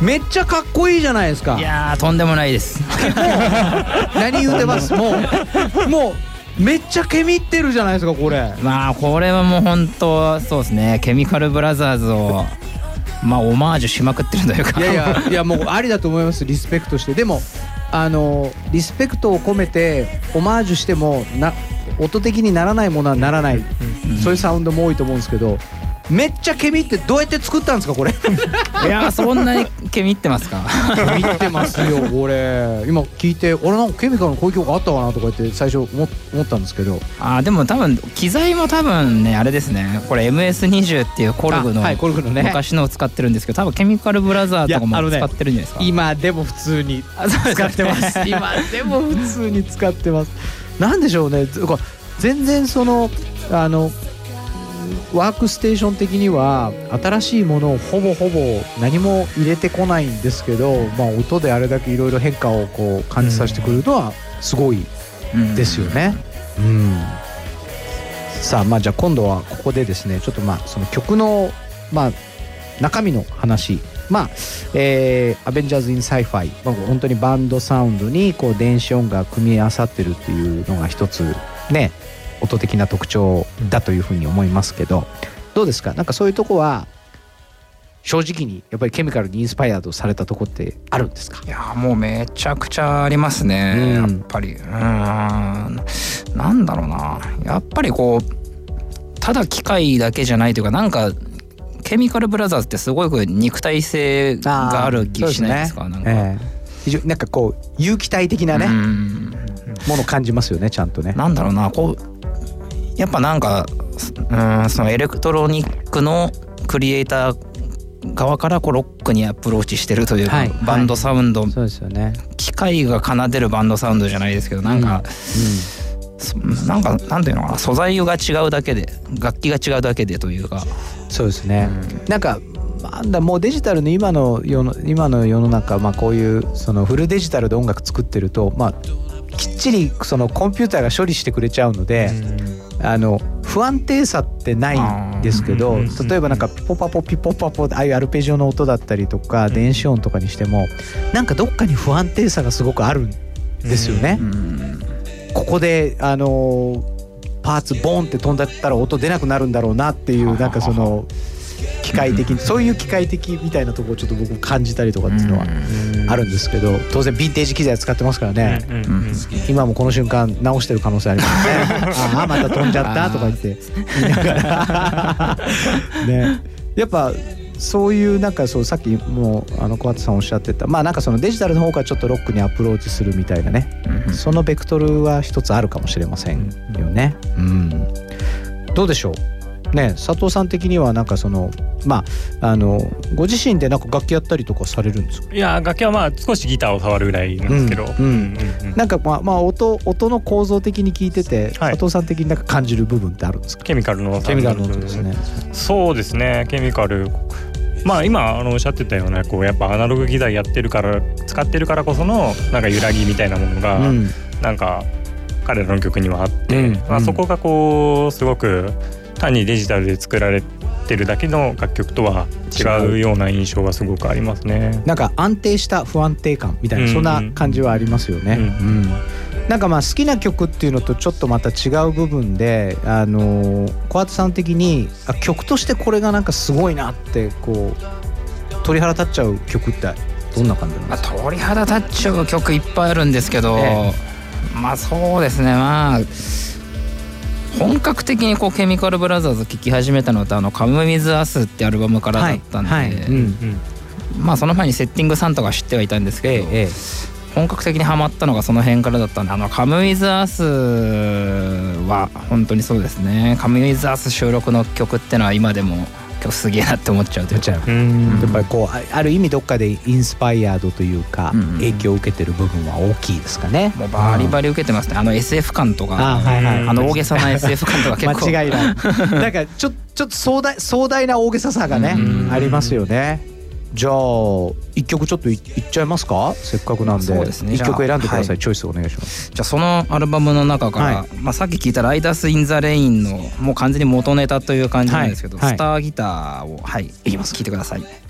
Speaker 4: めっちゃかっこいいじゃないですか。
Speaker 11: いやーとんでもないです。
Speaker 4: 何言うてます？もうもうめっちゃケミってるじゃないですかこれ。
Speaker 11: まあこれはもう本当そうですね。ケミカルブラザーズをまあオマージュしまくってるというか。
Speaker 4: いやいやいやもうありだと思います。リスペクトして。でもあのリスペクトを込めてオマージュしてもな音的にならないものはならない、そういうサウンドも多いと思うんですけどめっちゃケミってどうやって作ったんですかこれ？
Speaker 11: いやーそんなにケミってますか？
Speaker 4: ケミってますよ これ。今聞いて俺なんかケミカルのこういう曲あったかなとか言って最初思思ったんですけど。
Speaker 11: あーでも多分機材も多分ねあれですね。これ MS20 っていうコルグの
Speaker 4: あはいコルグのね。
Speaker 11: 昔のを使ってるんですけど多分ケミカルブラザーとかも使ってるんじゃないですか。
Speaker 4: 今でも普通に使ってます。今でも普通に使ってます。なんでしょうね。全然そのあのワークステーション的には新しいものをほぼほぼ何も入れてこないんですけど、まあ、音であれだけいろいろ変化をこう感じさせてくるのはすごいですよね。うん。さあまあじゃあ今度はここでですねちょっとまあその曲のまあ中身の話。まあえーアベンジャーズ・イン・サイファイ、まあ、本当にバンドサウンドにこう電子音楽が組み合わさってるっていうのが一つね音的な特徴だというふうに思いますけどどうですか？なんかそういうとこは正直にやっぱりケミカルに inspired されたとこってあるんですか？
Speaker 11: いやもうめちゃくちゃありますね、やっぱり。うーん。なんだろうな。やっぱりこうただ機械だけじゃないというかなんかケミカルブラザーズってすごいこう肉体性がある気しないですか？なんか、
Speaker 4: ええ。非常になんかこう有機体的なねもの感じますよねちゃんとね。
Speaker 11: なんだろうな。こうやっぱなんかうんそのエレクトロニックのクリエイター側からこうロックにアプローチしてるというか、
Speaker 4: はい
Speaker 11: バンドサウンド、
Speaker 4: そうですよね。
Speaker 11: 機械が奏でるバンドサウンドじゃないですけどなんか、そなんかなんていうのかな素材が違うだけで楽器が違うだけでというか。
Speaker 4: そうですね、なんかなんだもうデジタルの今の世の今の世の中、まあ、こういうそのフルデジタルで音楽作ってると、まあ、きっちりそのコンピューターが処理してくれちゃうので、あの不安定さってないんですけど例えばなんかポパポピポパポああいうアルペジオの音だったりとか電子音とかにしてもなんかどっかに不安定さがすごくあるんですよね。ここであのパーツボンって飛んだったら音出なくなるんだろうなっていうなんかその機械的にそういう機械的みたいなところをちょっと僕も感じたりとかっていうのはあるんですけど当然ヴィンテージ機材使ってますからね。今もこの瞬間直してる可能性ありますね。ああまた飛んじゃったとか言って言いながら。ね。やっぱそういうなんかそうさっきもうあの小畑さんおっしゃってた。まあなんかそのデジタルの方からちょっとロックにアプローチするみたいなね、そのベクトルは一つあるかもしれませんよね。うん、どうでしょう？ね佐藤さん的にはなんかそのまああのご自身でなんか楽器やったりとかされるんですか？
Speaker 12: いや楽器はまあ少しギターを触るぐらいなんですけど、
Speaker 4: なんかまあまあ音音の構造的に聞いてて、佐藤さん的になんか感じる部分ってあるんですか？
Speaker 12: ケミカルの
Speaker 4: ケミカルの音ですね。
Speaker 12: そうですねケミカル。まあ今あのおっしゃってたようなこうやっぱアナログ機材やってるから使ってるからこそのなんか揺らぎみたいなものが、
Speaker 4: うん。
Speaker 12: なんか彼らの曲にはあって、
Speaker 4: うん。
Speaker 12: まあ、そこがこうすごく単にデジタルで作られてるだけの楽曲とは違うような印象がすごくありますね。
Speaker 4: なんか安定した不安定感みたいな、
Speaker 12: うん
Speaker 4: そんな感じはありますよね。うん。なんかまあ好きな曲っていうのとちょっとまた違う部分で、あのー小畑さん的にあ曲としてこれがなんかすごいなってこう鳥肌立っちゃう曲ってどんな感じなんですか、
Speaker 11: 鳥肌立っちゃう曲いっぱいあるんですけど、
Speaker 4: え。
Speaker 11: まあそうですね。まあ本格的にこうケミカルブラザーズ聴き始めたのってあの「カム・ウィズ・アス」ってアルバムからだったんで、
Speaker 4: はいはい。うん
Speaker 11: まあその前にセッティングさんとか知ってはいたんですけど、本格的にハマったのがその辺からだったんであの「カム・ウィズ・アス」は本当にそうですね「カム・ウィズ・アス」収録の曲ってのは今でも今日すげえなって思っちゃうという。か
Speaker 4: やっぱりこうあある意味どっかで inspired というか、影響を受けてる部分は大きいですかね。
Speaker 11: もうバリバリ受けてますね。あの SF 感とか。
Speaker 4: あはいはい。
Speaker 11: あの大げさな SF 感とか結構。
Speaker 4: 間違いない。なんかちょちょっと壮大壮大な大げささがねありますよねじゃあ一曲ちょっといいっちゃいますか？せっかくなんで。
Speaker 11: そうですね。
Speaker 4: 一曲選んでください、
Speaker 11: じゃあ
Speaker 4: チョイスお願いします。
Speaker 11: じゃあそのアルバムの中から、
Speaker 4: はい。
Speaker 11: まあ、さっき聞いた「ライダース・イン・ザ・レイン」のもう完全に元ネタという感じなんですけど、
Speaker 4: はい。はい。
Speaker 11: Star Guitar をはいいきます。聞いてください。
Speaker 4: 「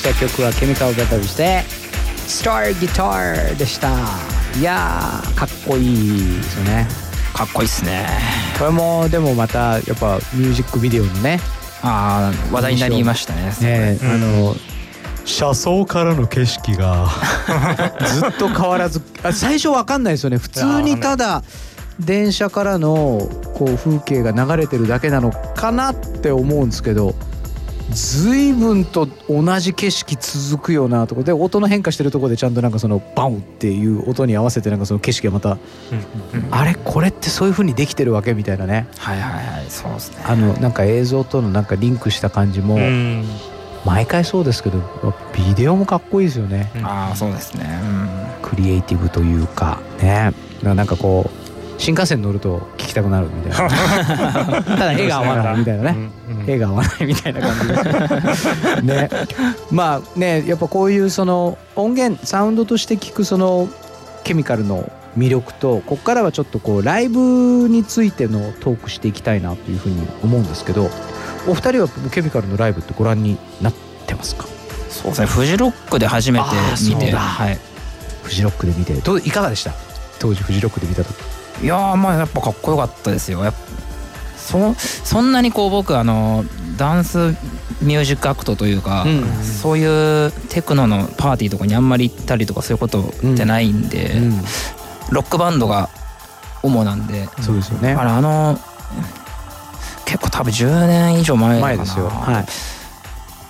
Speaker 4: した曲はケミカル・ベタルズで「スター・ギター」でした。いやーかっこいいですよね。
Speaker 11: かっこいいっすね。
Speaker 4: これもでもまたやっぱミュージックビデオのね
Speaker 11: ああ話題になりましたね。
Speaker 4: ねあの車窓からの景色が。ずっと変わらずあ最初わかんないですよね。普通にただ電車からのこう風景が流れてるだけなのかなって思うんですけど随分と同じ景色続くようなとこで音の変化してるとこでちゃんとなんかそのバンっていう音に合わせてなんかその景色がまたあれ？これってそういう風にできてるわけみたいなね。
Speaker 11: はいはいはいそうですね。
Speaker 4: あのなんか映像とのなんかリンクした感じも
Speaker 12: うん。
Speaker 4: 毎回そうですけどビデオもかっこいいですよね。
Speaker 11: ああそうですね。
Speaker 4: クリエイティブというかね。なんかこう新幹線乗ると聞きたくなるみたいなただ絵が合わないみたいなね。絵が合わないみたいな感じで。ね。まあねやっぱこういうその音源サウンドとして聞くそのケミカルの魅力とここからはちょっとこうライブについてのトークしていきたいなというふうに思うんですけどお二人はケミカルのライブってご覧になってますか？
Speaker 11: そうですねフジロックで初めて見て。はい。
Speaker 4: フジロックで見て。どういかがでした？当時フジロックで見た時
Speaker 11: いやーまあやっぱかっこよかったですよ。そそんなにこう僕あのダンスミュージックアクトというか、
Speaker 4: うん。
Speaker 11: そういうテクノのパーティーとかにあんまり行ったりとかそういうことってないんで、ロックバンドが主なんで。
Speaker 4: そうですよね。
Speaker 11: あの結構多分10年以上前
Speaker 4: 前ですよ。はい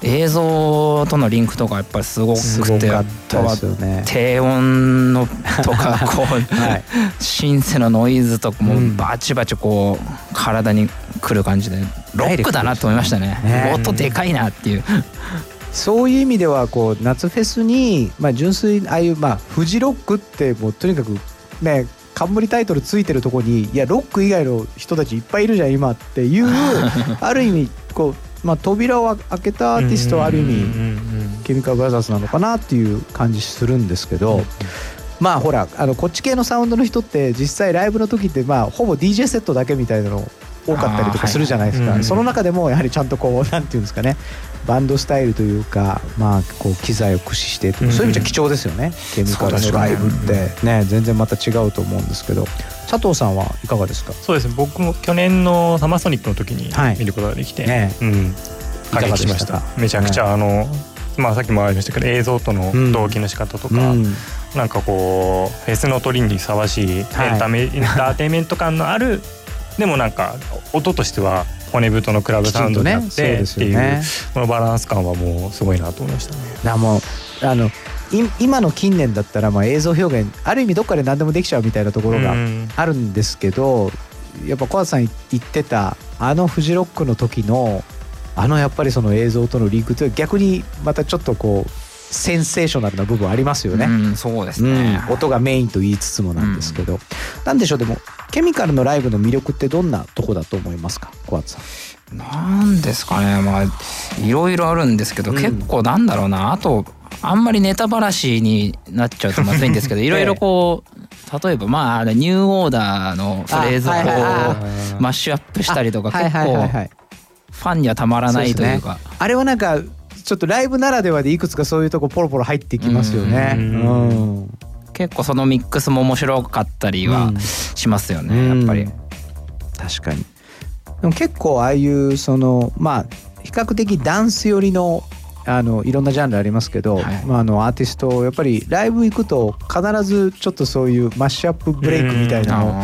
Speaker 11: 映像とのリンクとかやっぱりすごくて
Speaker 4: すごかったですよね。
Speaker 11: 低音のとかこう、
Speaker 4: はい。
Speaker 11: シンセのノイズとかも
Speaker 4: うん。
Speaker 11: バチバチこう体にくる感じでロックだなと思いましたね。
Speaker 4: ね。
Speaker 11: 音でかいなっていう。
Speaker 4: そういう意味ではこう夏フェスに、まあ、純粋ああいう、まあ、フジロックってもうとにかくね冠タイトルついてるとこにいやロック以外の人たちいっぱいいるじゃん今っていう ある意味こう、まあ、扉を開けたアーティストはある意味ケミカルブラザーズなのかなっていう感じするんですけど。まあほらあのこっち系のサウンドの人って実際ライブの時ってまあほぼ DJ セットだけみたいなの多かったりとかするじゃないですか、その中でもやはりちゃんとこうなんていうんですかねバンドスタイルというかまあこう機材を駆使してそういう意味じゃ貴重ですよね、ケミカルのライブって。ね全然また違うと思うんですけど。佐藤さんはいかがですか？
Speaker 12: そうですね。僕も去年のサマーソニックの時に
Speaker 4: はい。
Speaker 12: 見ることができて、
Speaker 4: ね。
Speaker 12: うん。感激したました。
Speaker 4: か
Speaker 12: めちゃくちゃ、あのまあさっきもありましたけど映像との同期の仕方とか、
Speaker 4: うん。
Speaker 12: なんかこうフェスの鳥にふさわしいエン
Speaker 4: はい。
Speaker 12: タメ、エンターテインメント感のあるでもなんか音としては骨太のクラブサウンドになっ
Speaker 4: きちんとね
Speaker 12: っていう
Speaker 4: よね
Speaker 12: このバランス感はもうすごいなと思いましたね。
Speaker 4: もうあのい今の近年だったらまあ映像表現ある意味どっかで何でもできちゃうみたいなところが
Speaker 12: うん
Speaker 4: あるんですけどやっぱ小畑さん言ってたあのフジロックの時のあのやっぱりその映像とのリンクって逆にまたちょっとこうセンセーショナルな部分ありますよね。
Speaker 11: うんそうですね、
Speaker 4: うん。音がメインと言いつつもなんですけど、なんでしょうでもケミカルのライブの魅力ってどんなとこだと思いますか？小畑さん。
Speaker 11: なんですかね。まあいろいろあるんですけど、結構なんだろうな。あとあんまりネタばらしになっちゃうとまずいんですけど いろいろこう例えばまああれニューオーダーのフレーズをマッシュアップしたりとか
Speaker 4: あ
Speaker 11: 結構ファンにはたまらないというか。
Speaker 4: あれはなんかちょっとライブならではでいくつかそういうとこポロポロ入ってきますよね。うん。
Speaker 11: 結構そのミックスも面白かったりはしますよね、やっぱり。
Speaker 4: 確かに。でも結構ああいうそのまあ比較的ダンス寄りのあのいろんなジャンルありますけど、まあ、あのアーティストやっぱりライブ行くと必ずちょっとそういうマッシュアップブレイクみたいなのを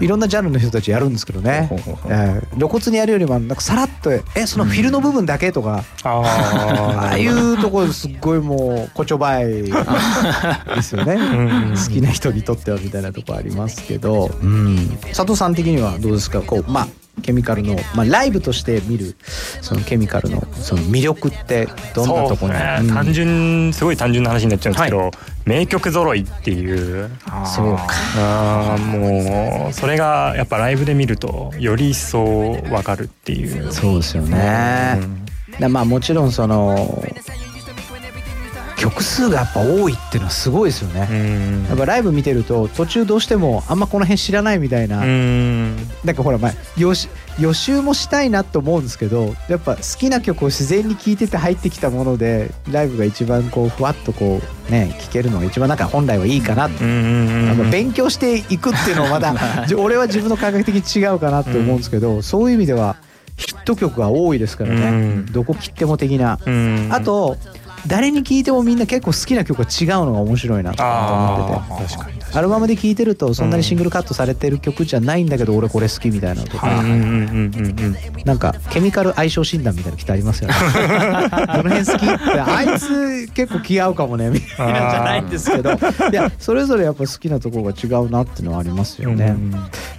Speaker 4: いろんなジャンルの人たちやるんですけどね、えー露骨にやるよりもなんかさらっと「えそのフィルの部分だけ?」とか、ああいうところすっごいもうこちょばい。ですよね。好きな人にとってはみたいなとこありますけど、うん、佐藤さん的にはどうですか？こうまあケミカルの、まあ、ライブとして見るそのケミカルのその魅力ってどんなところに、
Speaker 12: そうですね単純すごい単純な話になっちゃうんですけど、名曲揃いっていう。
Speaker 4: そうか
Speaker 12: あーもうそれがやっぱライブで見るとより一層わかるっていう。
Speaker 4: そうですよね。だまあもちろんその曲曲数がやっぱ多いっていうのはすごいですよね。やっぱライブ見てると途中どうしてもあんまこの辺知らないみたいな。なんかほらまあ予習予習もしたいなと思うんですけどやっぱ好きな曲を自然に聴いてて入ってきたものでライブが一番こうふわっとこうね聴けるのが一番なんか本来はいいかなってやっぱ勉強していくっていうのはまだ じ俺は自分の感覚的に違うかなと思うんですけどそういう意味ではヒット曲が多いですからね。どこ切っても的な。あと誰に聴いてもみんな結構好きな曲が違うのが面白いなと思ってて。
Speaker 12: 確かに
Speaker 4: アルバムで聴いてるとそんなにシングルカットされてる曲じゃないんだけど俺これ好きみたいなのとか。なんかケミカル相性診断みたいなのきてありますよね。どの辺好きってあいつ結構気合うかもねみたいなんじゃないんですけど。いやそれぞれやっぱ好きなところが違うなっていうのはありますよね。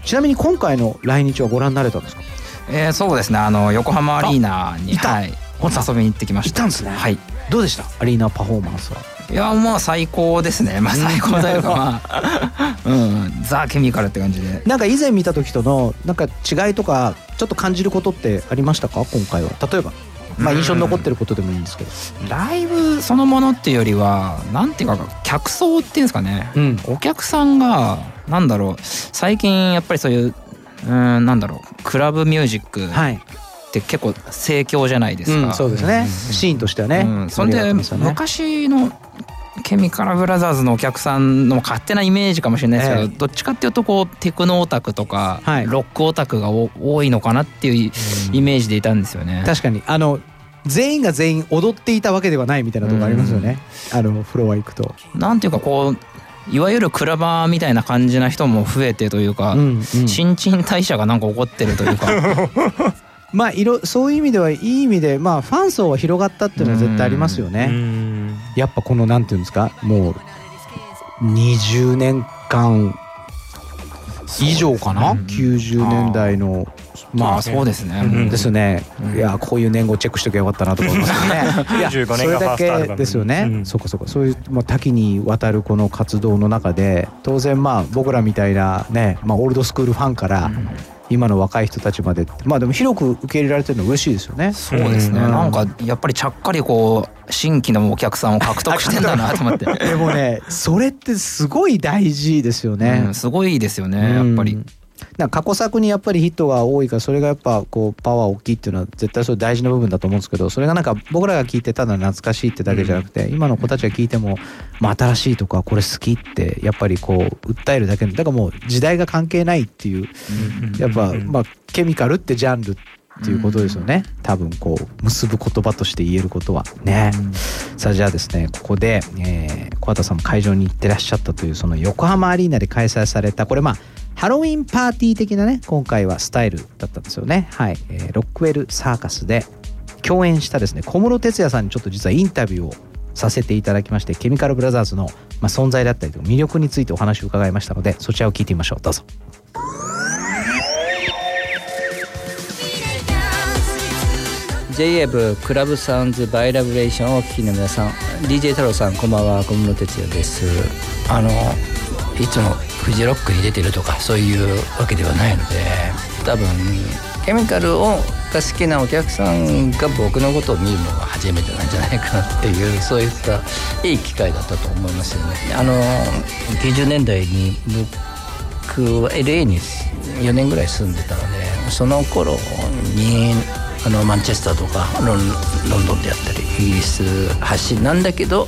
Speaker 4: ちなみに今回の来日はご覧になれたんですか？
Speaker 11: えー、そうですね。あの横浜アリーナにはい。遊びに行ってきました。
Speaker 4: 行ったんですね。
Speaker 11: はい
Speaker 4: どうでした？アリーナパフォーマンスは。い
Speaker 11: やまあ最高ですね。まあ最高というかまあ。うん。ザ・ケミカルって感じで。
Speaker 4: なんか以前見た時とのなんか違いとかちょっと感じることってありましたか？今回は。例えばまあ印象に残ってることでもいいんですけど。
Speaker 11: ライブそのものっていうよりはなんていうか客層っていうんですかね、お客さんがなんだろう。最近やっぱりそういううんなんだろう。クラブミュージックって結構盛況じゃないですか、
Speaker 4: うんそうですね。シーンとしてはね。
Speaker 11: うん。そんで昔のケミカルブラザーズのお客さんの勝手なイメージかもしれないですけど、
Speaker 4: え
Speaker 11: どっちかっていうとこうテクノオタクとか、ロックオタクがお多いのかなっていうイメージでいたんですよね。
Speaker 4: 確かに。あの全員が全員踊っていたわけではないみたいなところありますよね、あのフロア行くと。
Speaker 11: なんていうかこういわゆるクラバーみたいな感じな人も増えてというか、新陳代謝がなんか起こってるというか
Speaker 4: まあいろそういう意味ではいい意味でまあファン層は広がったっていうのは絶対ありますよね。やっぱこのなんていうんですか？もう20年間以上かな、90年代の
Speaker 11: まあそうですね。うん。
Speaker 4: ですね、いやこういう年号チェックしときゃよかったなと思いますよね。いや
Speaker 12: 95
Speaker 4: それだけ
Speaker 12: ム
Speaker 4: ですよね、そこそこそういう、まあ、多岐にわたるこの活動の中で当然まあ僕らみたいなね、まあ、オールドスクールファンから今の若い人たちまでまあでも広く受け入れられてるのは嬉しいですよね。
Speaker 11: そうですね、なんかやっぱりちゃっかりこう新規のお客さんを獲得してんだなと思って。
Speaker 4: でもねそれってすごい大事ですよね、
Speaker 11: うんすごいですよね。やっぱり。
Speaker 4: な過去作にやっぱりヒットが多いからそれがやっぱこうパワー大きいっていうのは絶対それ大事な部分だと思うんですけどそれがなんか僕らが聞いてただ懐かしいってだけじゃなくて、今の子たちが聞いても、まあ、新しいとかこれ好きってやっぱりこう訴えるだけでだからもう時代が関係ないっていうやっぱまあケミカルってジャンルっていうことですよね。多分こう結ぶ言葉として言えることはね、さあじゃあですねここで、えー、小畑さんも会場に行ってらっしゃったというその横浜アリーナで開催されたこれまあハロウィンパーティー的なね今回はスタイルだったんですよね。はい、えーロックウェルサーカスで共演したですね小室哲哉さんにちょっと実はインタビューをさせていただきましてケミカルブラザーズの、まあ、存在だったりとか魅力についてお話を伺いましたのでそちらを聞いてみましょう。どうぞ。
Speaker 16: J-WAVE クラブサウンズバイラブレーションをお聞きの皆さん DJ 太郎さんこんばんは。小室哲哉です。あのいつもフジロックに出てるとかそういうわけではないので多分ケミカルをが好きなお客さんが僕のことを見るのが初めてなんじゃないかなっていう そういったいい機会だったと思いますよね。あの90年代に僕は LA に4年ぐらい住んでたのでその頃にあのマンチェスターとかロンロンドンであったりイギリス発信なんだけど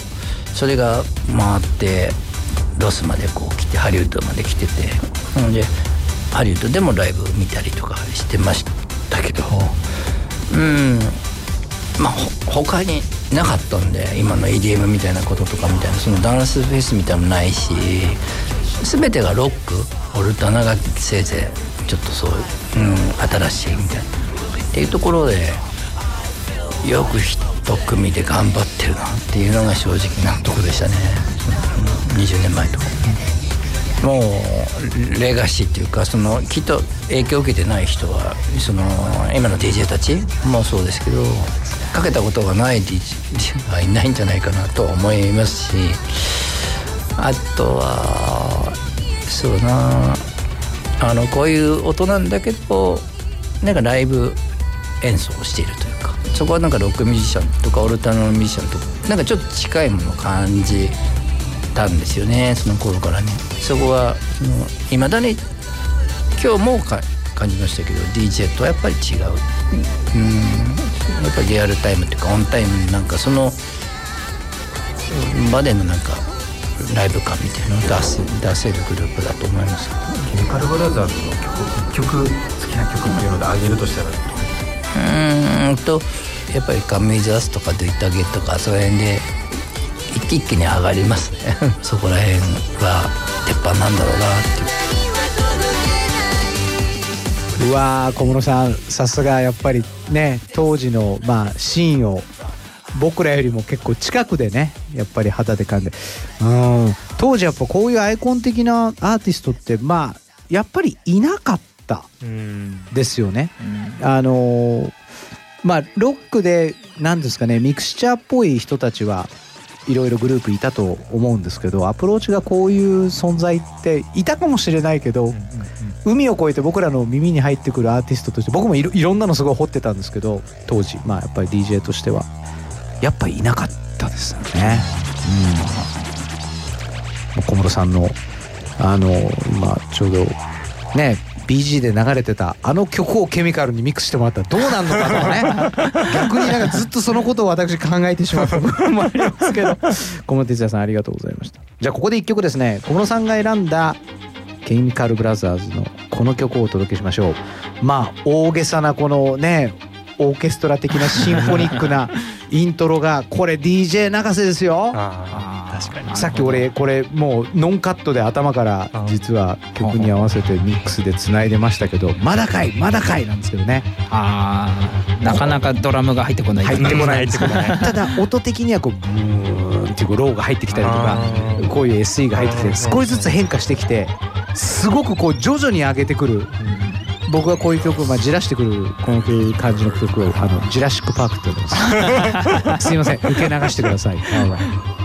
Speaker 16: それが回ってロスまでこう来てハリウッドまで来ててなのでハリウッドでもライブ見たりとかしてましたけどうんまあ他になかったんで今の EDM みたいなこととかみたいなそのダンスフェスみたいなのもないし全てがロックオルタナがせいぜいちょっとそう、うん、新しいみたいな。っていうところでよく一組で頑張ってるなっていうのが正直なとこでしたね、20年前とか。もうレガシーっていうかそのきっと影響を受けてない人はその今の DJ たちもそうですけどかけたことがない DJ はいないんじゃないかなと思いますしあとはそうだな。あのこういう音なんだけどなんかライブ演奏をしているというか。そこはなんかロックミュージシャンとかオルタナのミュージシャンとなんかちょっと近いものを感じたんですよねその頃からね。そこはいまだに今日もか感じましたけど DJ とはやっぱり違う。うんやっぱりリアルタイムっていうかオンタイムなんかその場でのなんかライブ感みたいなのを出せ出せるグループだと思います。
Speaker 17: ケミカルブラザーズの曲一曲好きな曲っていうのであげるとしたら
Speaker 16: うんとやっぱり「カムイザース」とか「ドイタゲ」とかその辺で一気一気に上がりますね。そこら辺は鉄板なんだろうなっていう。
Speaker 4: うわー小室さんさすがやっぱりね当時のまあシーンを僕らよりも結構近くでねやっぱり肌で感じうん当時やっぱこういうアイコン的なアーティストってまあやっぱりいなかった。たですよね。あのーまあロックで何ですかねミクスチャーっぽい人たちはいろいろグループいたと思うんですけどアプローチがこういう存在っていたかもしれないけど、海を越えて僕らの耳に入ってくるアーティストとして僕もいろいろんなのすごい掘ってたんですけど当時。まあやっぱり DJ としては。やっぱりいなかったですよね。うん、小室さんのあの今ちょうどね BG で流れてたあの曲をケミカルにミックスしてもらったらどうなんのかとかね。逆になんかずっとそのことを私考えてしまった部分もありますけど。小室哲哉さんありがとうございました。じゃあここで一曲ですね。小室さんが選んだケミカルブラザーズのこの曲をお届けしましょう。まあ大げさなこのねオーケストラ的なシンフォニックなイントロがこれ DJ 中瀬ですよ。
Speaker 12: 確かに。
Speaker 4: さっき俺これもうノンカットで頭から実は曲に合わせてミックスでつないでましたけどまだかいまだかいなんですけどね。
Speaker 11: あーなかなかドラムが入ってこない。
Speaker 4: 入ってこない ただ音的にはこうブーンっていうこうローが入ってきたりとかこういう SE が入ってきて少しずつ変化してきてすごくこう徐々に上げてくる僕はこういう曲をまあじらしてくるこの感じの曲をあのジュラシック・パークって呼んでます。すいません受け流してください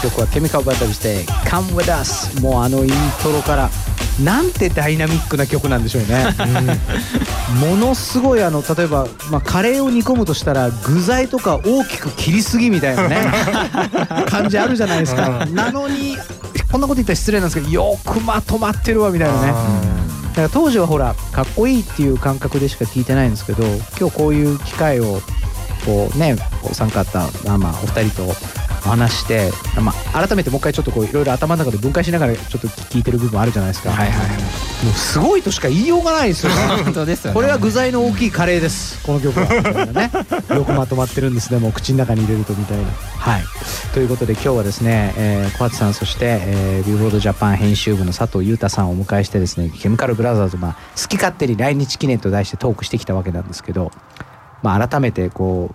Speaker 4: た曲はケミカルバタルして「Come With Us」もうあのイントロからなんてダイナミックな曲なんでしょうね、ものすごいあの例えば、まあ、カレーを煮込むとしたら具材とか大きく切りすぎみたいなね感じあるじゃないですか。なのにこんなこと言ったら失礼なんですけどよくまとまってるわみたいなね。だから当時はほらかっこいいっていう感覚でしか聞いてないんですけど今日こういう機会をこうねお三方まあまあお二人とお話して、まあ、改めてもう一回ちょっとこういろいろ頭の中で分解しながらちょっと聞いてる部分あるじゃないですか。はいはい、もうすごいとしか言いようがないですよね。
Speaker 11: 本当ですよね
Speaker 4: これは具材の大きいカレーです。この曲は。ね。よくまとまってるんですね。もう口の中に入れるとみたいな。はい。ということで今日はですね、えー、小松さんそして、えー、ビルボードジャパン編集部の佐藤裕太さんをお迎えしてですね、ケミカルブラザーズ、まあ、好き勝手に来日記念と題してトークしてきたわけなんですけど、まあ、改めてこう、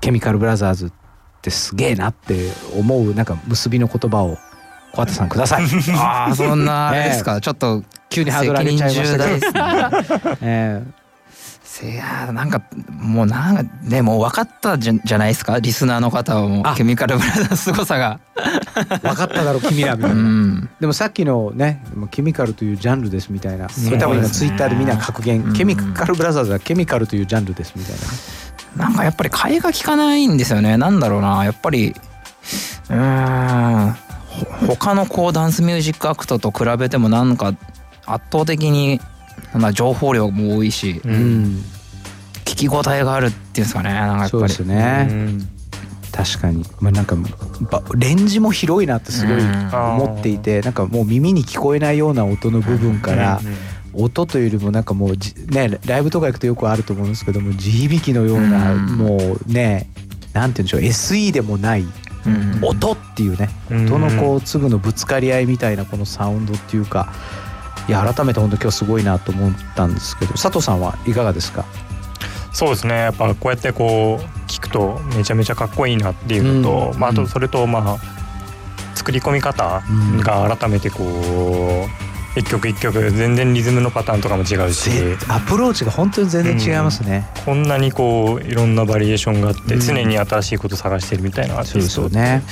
Speaker 4: ケミカルブラザーズってすげえなって思うなんか結びの言葉を小畑さんください。
Speaker 11: ああそんなあれですか、ちょっと
Speaker 4: 急にハードル上げちゃいましたけどえ
Speaker 11: せやなんかもうなんかねもう分かったじゃじゃないですか？リスナーの方はもうケミカルブラザーズ凄さが。
Speaker 4: 分かっただろ君らみたいな、でもさっきのねケミカルというジャンルですみたいな、それ多分今ツイッターでみんな格言、ケミカルブラザーズはケミカルというジャンルですみたいな。ね
Speaker 11: なんかやっぱり替えが効かないんですよね。なんだろうな。やっぱりうーん。ほ他のこうダンスミュージックアクトと比べてもなんか圧倒的になんだ情報量も多いし、
Speaker 4: うん。
Speaker 11: 聞き応えがあるっていうんですかね。なんかやっぱり。
Speaker 4: そうですよね、確かに、まあ、なんかばレンジも広いなってすごい思っていて、なんかもう耳に聞こえないような音の部分から、音というよりもなんかもうじねライブとか行くとよくあると思うんですけども地響きのような、もうねなんて言うんでしょう SE でもない音っていうね、音のこう粒のぶつかり合いみたいなこのサウンドっていうかいや改めて本当今日すごいなと思ったんですけど佐藤さんはいかがですか？
Speaker 12: そうですね。やっぱこうやってこう聞くとめちゃめちゃかっこいいなっていうのと、
Speaker 4: うん。
Speaker 12: まあ、あとそれとまあ作り込み方が改めてこう一曲一曲全然リズムのパターンとかも違うし。
Speaker 4: アプローチが本当に全然違いますね、
Speaker 12: こんなにこういろんなバリエーションがあって常に新しいこと探してるみたいなアーティスト
Speaker 4: ね。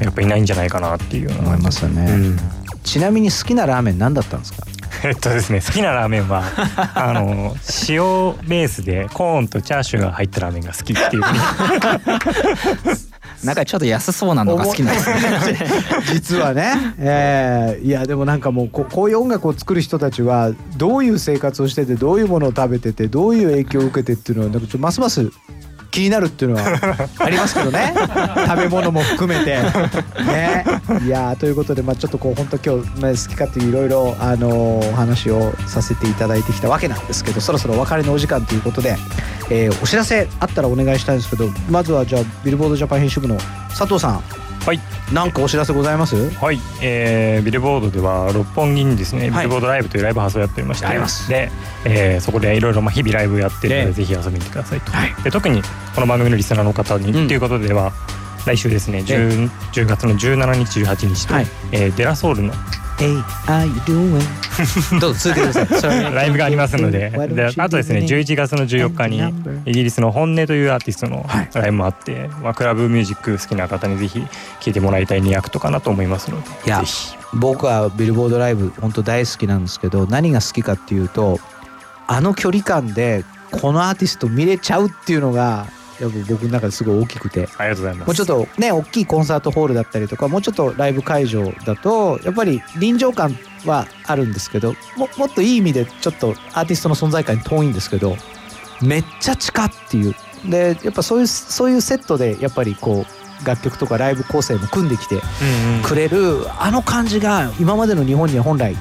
Speaker 12: やっぱいないんじゃないかなっていう
Speaker 4: 思いますよね、ちなみに好きなラーメン何だったんですか？
Speaker 12: えっとですね好きなラーメンは あの塩ベースでコーンとチャーシューが入ったラーメンが好きっていう
Speaker 11: なんかちょっと安そうなのが好きなんですね。
Speaker 4: 実はね、えーいやでもなんかもうここういう音楽を作る人たちはどういう生活をしててどういうものを食べててどういう影響を受けてっていうのはなんかちょますます気になるっていうのは ありますけどね。食べ物も含めて。ね。いやーということでまあちょっとこう本当今日、まあ、好き勝手にいろいろあのーお話をさせていただいてきたわけなんですけどそろそろお別れのお時間ということで、えーお知らせあったらお願いしたいんですけどまずはじゃあビルボードジャパン編集部の佐藤さん
Speaker 12: はい。
Speaker 4: なんかお知らせございます？
Speaker 12: はい、えービルボードでは六本木にですね、ビルボードライブというライブハウスをやっておりまして。で、えーそこでいろいろまあ日々ライブやってるので、ぜひ遊びに来てくださいと、で特にこの番組のリスナーの方にっていうことでは、来週ですね 10, 10月の17日18日と、えーデラソウルの
Speaker 4: Hey, how you doing? どうぞ続けてください。
Speaker 12: ライブがありますので。であとですね11月の14日にイギリスの HONNE というアーティストのライブもあって、まあ、クラブミュージック好きな方にぜひ聴いてもらいたい2アクトかなと思いますので。
Speaker 4: いや僕はビルボードライブ本当大好きなんですけど何が好きかっていうとあの距離感でこのアーティスト見れちゃうっていうのがやっぱ僕の中ですごい大きくて。
Speaker 12: ありがとうございます。
Speaker 4: もうちょっとね大きいコンサートホールだったりとかもうちょっとライブ会場だとやっぱり臨場感はあるんですけどももっといい意味でちょっとアーティストの存在感に遠いんですけどめっちゃ近っていう。でやっぱそういうそういうセットでやっぱりこう楽曲とかライブ構成も組んできてくれるあの感じが今までの日本には本来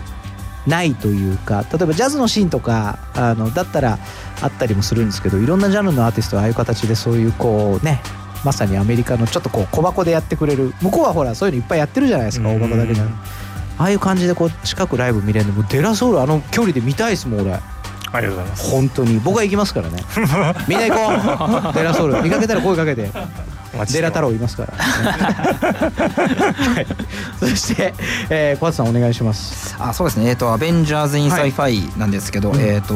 Speaker 4: ないというか例えばジャズのシーンとかあのだったらあったりもするんですけどいろんなジャンルのアーティストはああいう形でそういうこうねまさにアメリカのちょっとこう小箱でやってくれる。向こうはほらそういうのいっぱいやってるじゃないですか大箱だけじゃなくああいう感じでこう近くライブ見れるのもうデラソウルあの距離で見たいですもん俺。
Speaker 12: ありがとうございます。
Speaker 4: 本当に。僕は行きますからね。みんな行こう。デラソウル見かけたら声かけてデラ太郎いますから、はい、そして、えー、木幡さんお願いします。
Speaker 11: あそうですね。えっ、と「アベンジャーズ・イン・サイファイ」なんですけど、
Speaker 4: うん。
Speaker 11: えっ、と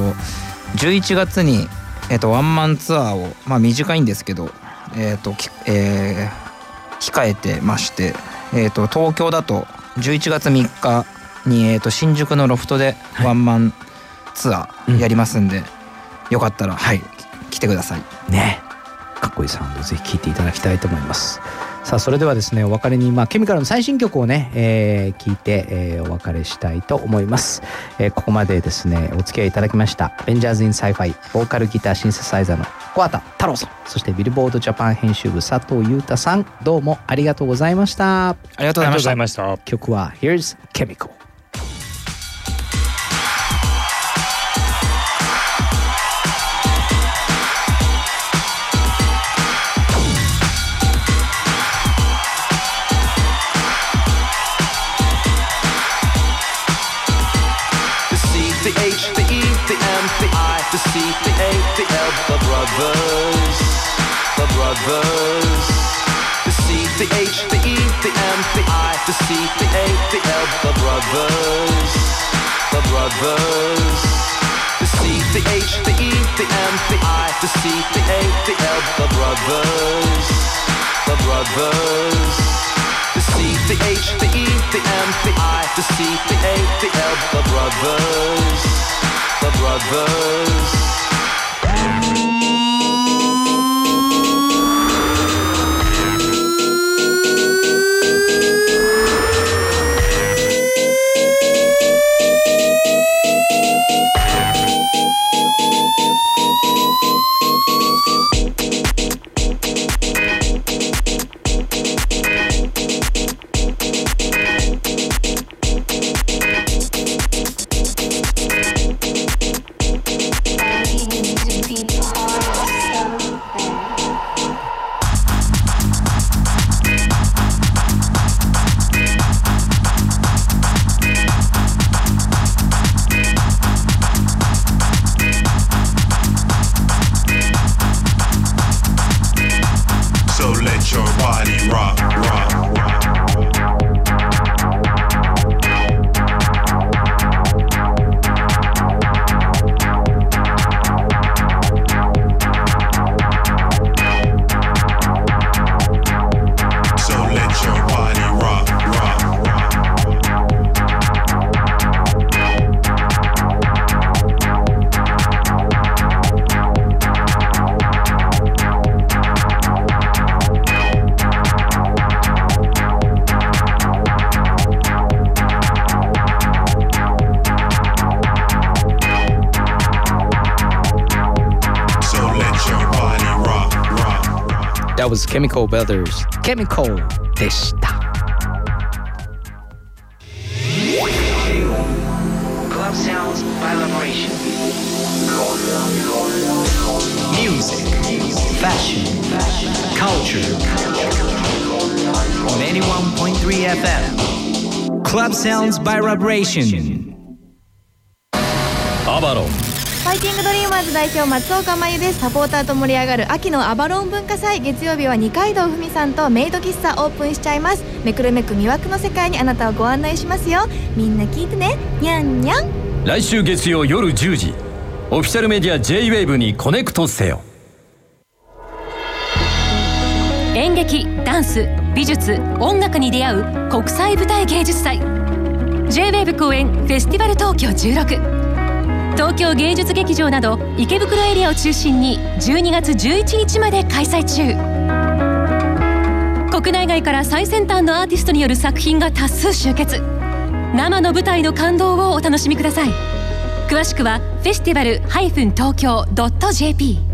Speaker 11: 11月に、えー、とワンマンツアーをまあ短いんですけどえっ、ときえー控えてまして、えー、と東京だと11月3日に、えー、と新宿のロフトでワンマンツアーやりますんで、よかったらはい来てください。
Speaker 4: ねかっこいいサウンドぜひ聴いていただきたいと思います。さあそれではですねお別れに、まあ、ケミカルの最新曲をね、えー聞いて、えーお別れしたいと思います、えーここまでですねお付き合いいただきましたベンジャーズ・イン・サイファイボーカルギターシンセサイザーの小畑太郎さんそしてビルボードジャパン編集部佐藤裕太さんどうもありがとうございましたあ
Speaker 11: りがとうございました。
Speaker 12: ありがとうございました。
Speaker 4: 曲は Here's Chemical
Speaker 18: brothers, the brothers. The C, the H, the E, the M, the I, the C, the A, the L, the brothers, the brothers. The C, the H, the E, the M, the I, the C, the A, the L, the brothers, the brothers. The C, the H, the E, the M, the I, the C, the A, the L, the brothers, the brothers.
Speaker 4: Jackson. Chemical Brothers Chemical でした
Speaker 19: Club sounds by vibration.
Speaker 20: Music, fashion, culture. On 81.3 FM.
Speaker 4: Club Sounds by Vibration
Speaker 21: アバロン
Speaker 22: ファイティングドリーマーズ代表松岡真由ですサポーターと盛り上がる秋のアバロン文化祭月曜日は二階堂ふみさんとメイド喫茶オープンしちゃいます。めくるめく魅惑の世界にあなたをご案内しますよ。みんな聞いてね。にゃんにゃん
Speaker 21: 来週月曜夜10時オフィシャルメディア JWAVE にコネクトせよ。
Speaker 8: 演劇ダンス美術音楽に出会う国際舞台芸術祭。J-WAVE 公演フェスティバル東京16東京芸術劇場など池袋エリアを中心に12月11日まで開催中。国内外から最先端のアーティストによる作品が多数集結。生の舞台の感動をお楽しみください。詳しくはフェスティバル- -tokyo.jp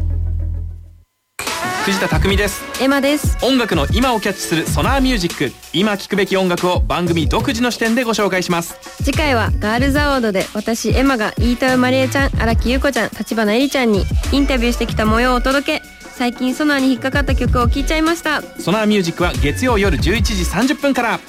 Speaker 23: 藤田匠です。
Speaker 22: エマです。
Speaker 23: 音楽の今をキャッチするソナーミュージック。今聴くべき音楽を番組独自の視点でご紹介します。
Speaker 24: 次回はガールズアワードで私エマが飯豊まりえちゃん荒木優子ちゃん立花えりちゃんにインタビューしてきた模様をお届け。最近ソナーに引っかかった曲を聴いちゃいました。
Speaker 23: ソナーミュージックは月曜夜11時30分から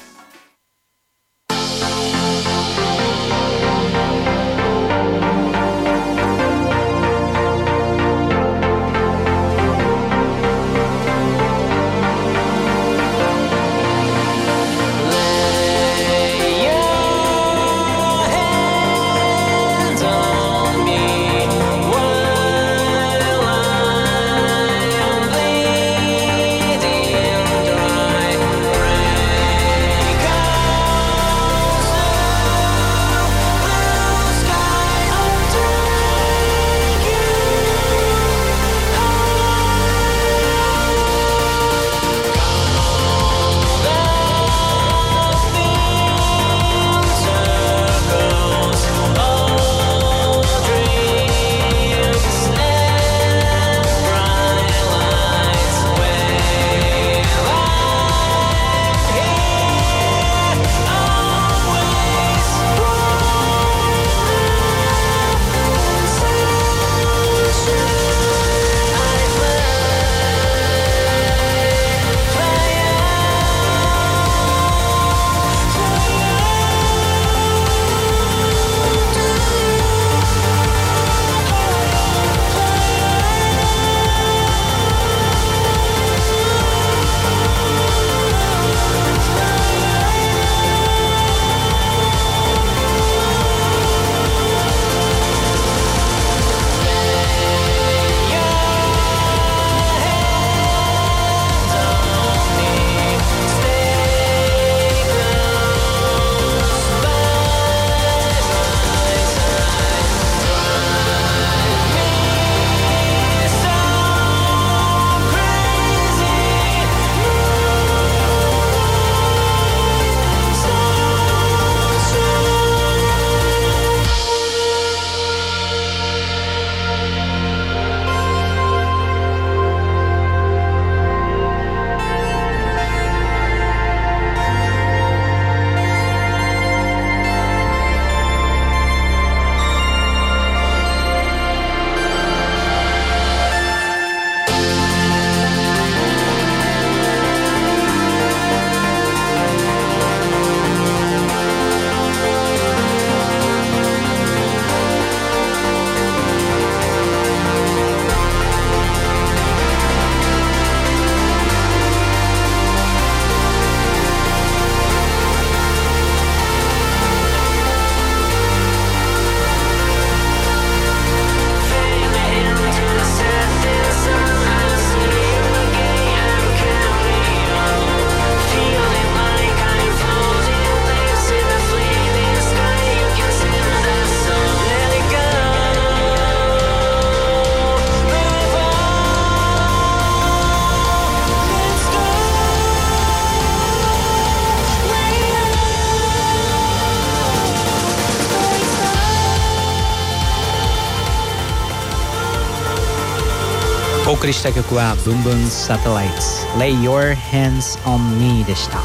Speaker 4: りした曲は「ブンブンサテライツ Lay Your Hands on Me」でした。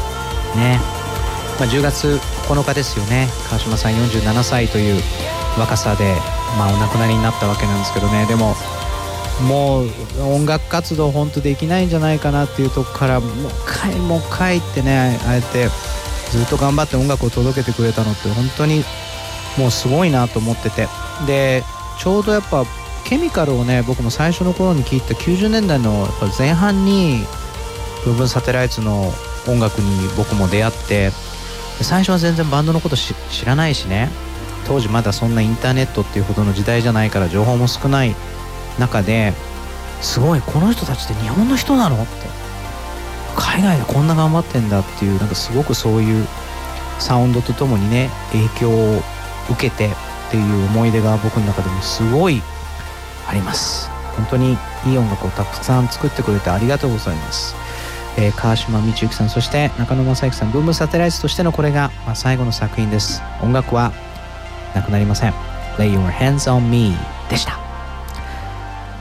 Speaker 4: ね、まあ、10月9日ですよね。川島さん47歳という若さで、まあ、お亡くなりになったわけなんですけどね。でももう音楽活動本当できないんじゃないかなっていうとこからもう一回もう一回ってねああやってずっと頑張って音楽を届けてくれたのって本当にもうすごいなと思ってて。でちょうどやっぱケミカルをね僕も最初の頃に聞いた90年代の前半に部分サテライツの音楽に僕も出会って最初は全然バンドのこと知らないしね。当時まだそんなインターネットっていうほどの時代じゃないから情報も少ない中ですごいこの人たちって日本の人なの？って。海外でこんな頑張ってんだっていうなんかすごくそういうサウンドとともにね影響を受けてっていう思い出が僕の中でもすごいあります。本当にいい音楽をたくさん作ってくれてありがとうございます、えー川島道之さんそして中野正之さんブームサテライトとしてのこれが、まあ、最後の作品です。音楽はなくなりません。Lay Your Hands on Me でした。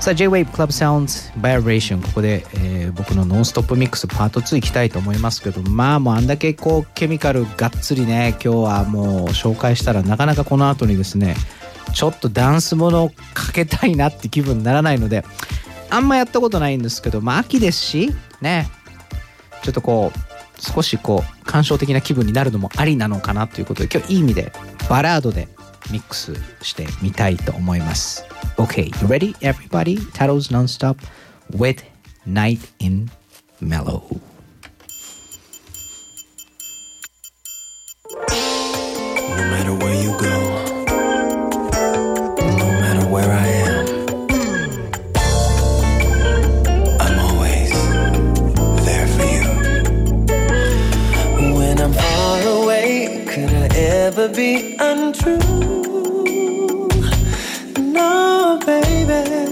Speaker 4: さあ J-Wave Club Sounds Vibration ここで、えー僕のノンストップミックスパート2いきたいと思いますけどまあもうあんだけこうケミカルがっつりね今日はもう紹介したらなかなかこの後にですねちょっとダンスものをかけたいなって気分にならないのであんまやったことないんですけどまあ秋ですしねちょっとこう少しこう感傷的な気分になるのもありなのかなということで今日いい意味でバラードでミックスしてみたいと思います。OK you ready everybody? Tattles Nonstop with Night in Mellow.
Speaker 25: No matter where you go, ever be untrue? No, baby.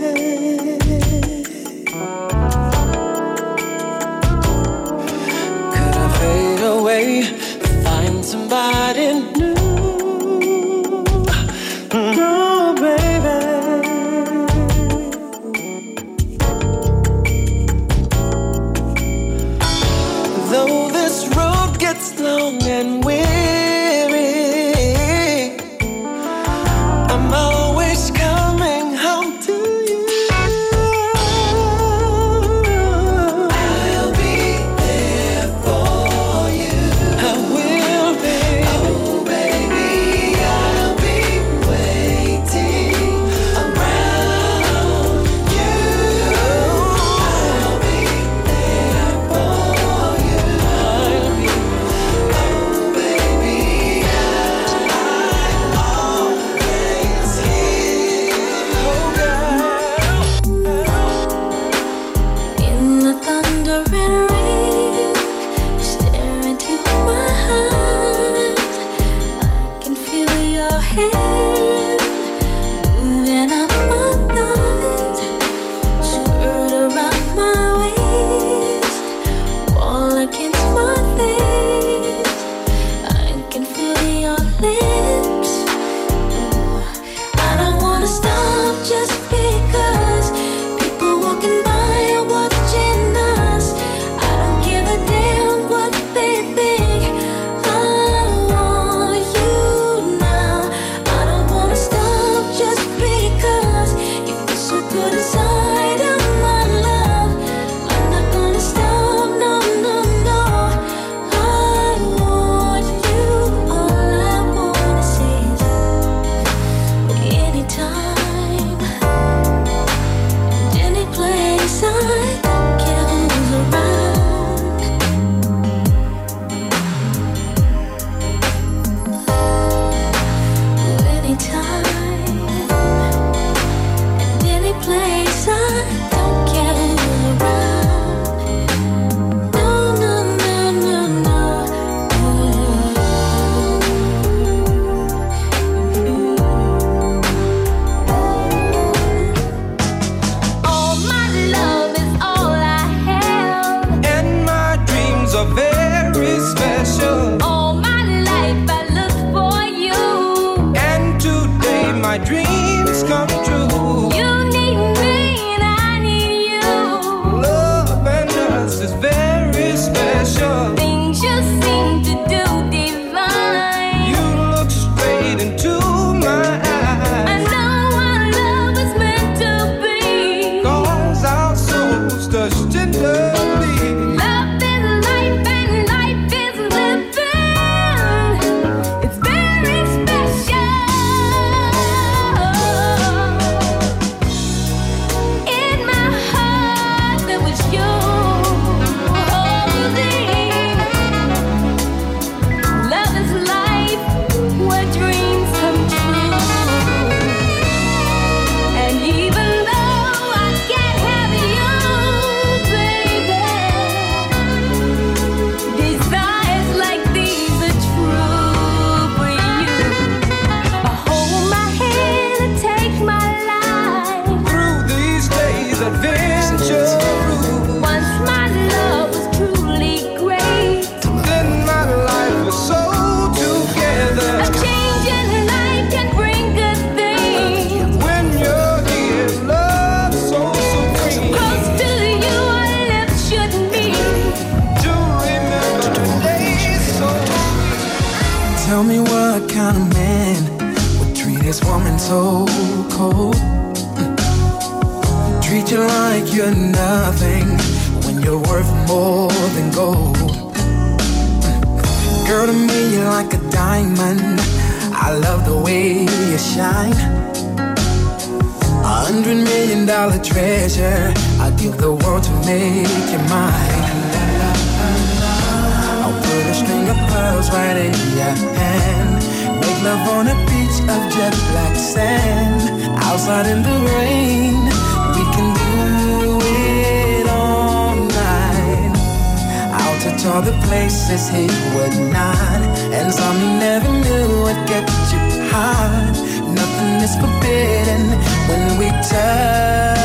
Speaker 26: all the places he would not. And some he never knew would get you hot. Nothing is forbidden when we touch.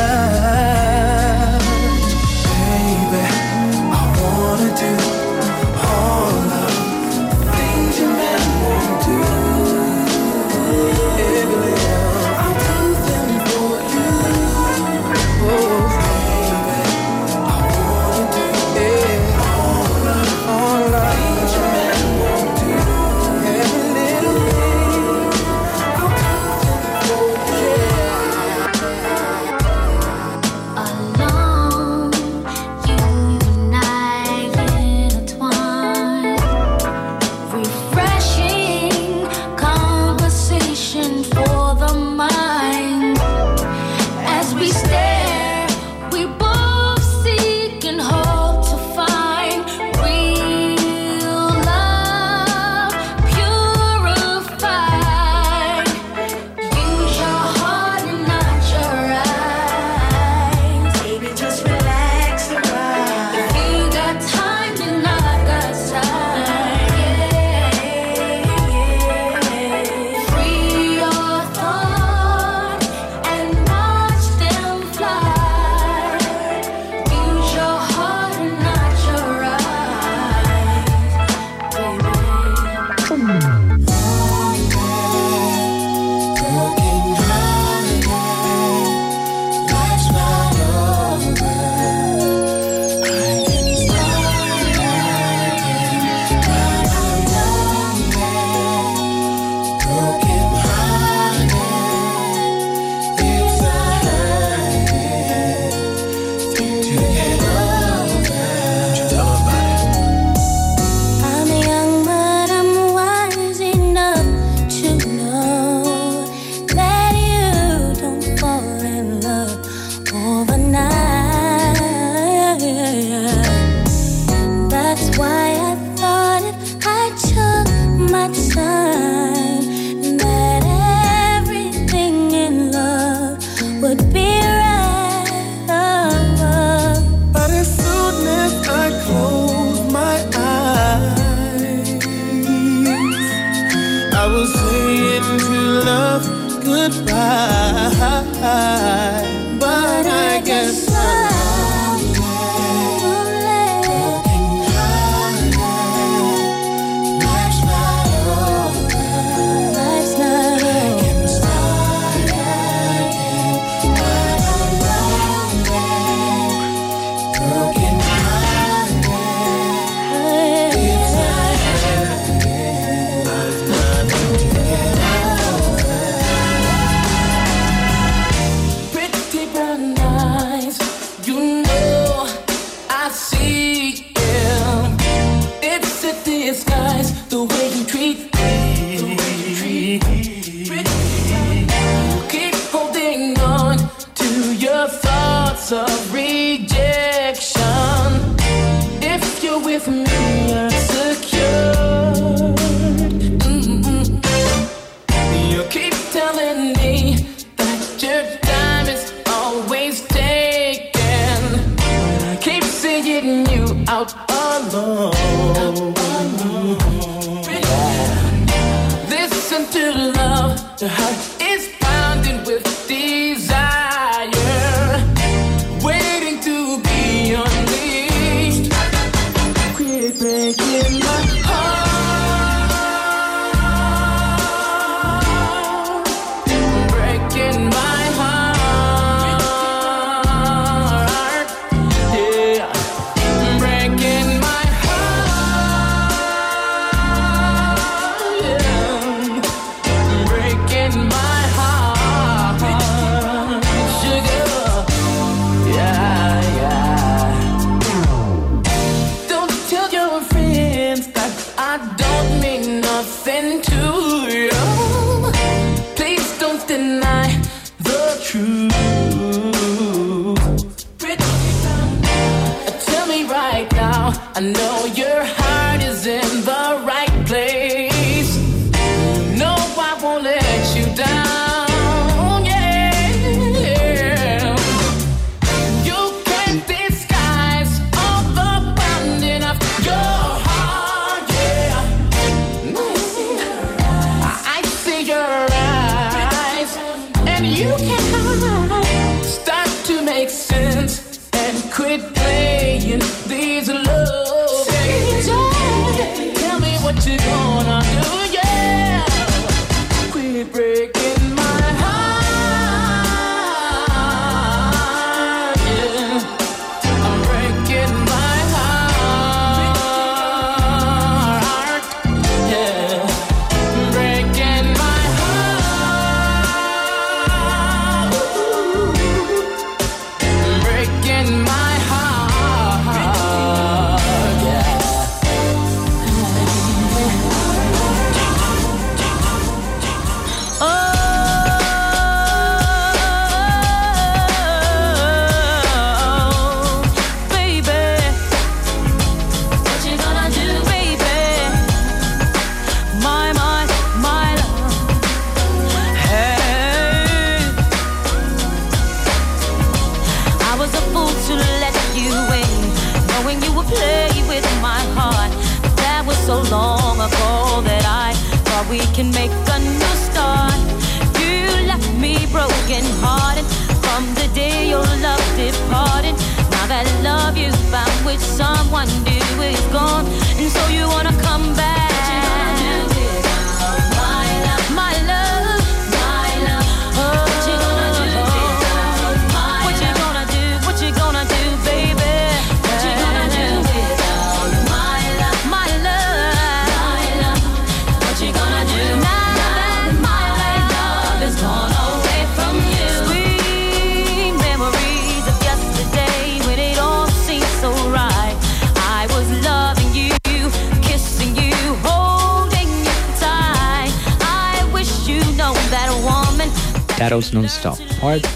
Speaker 26: Baby, I wanna do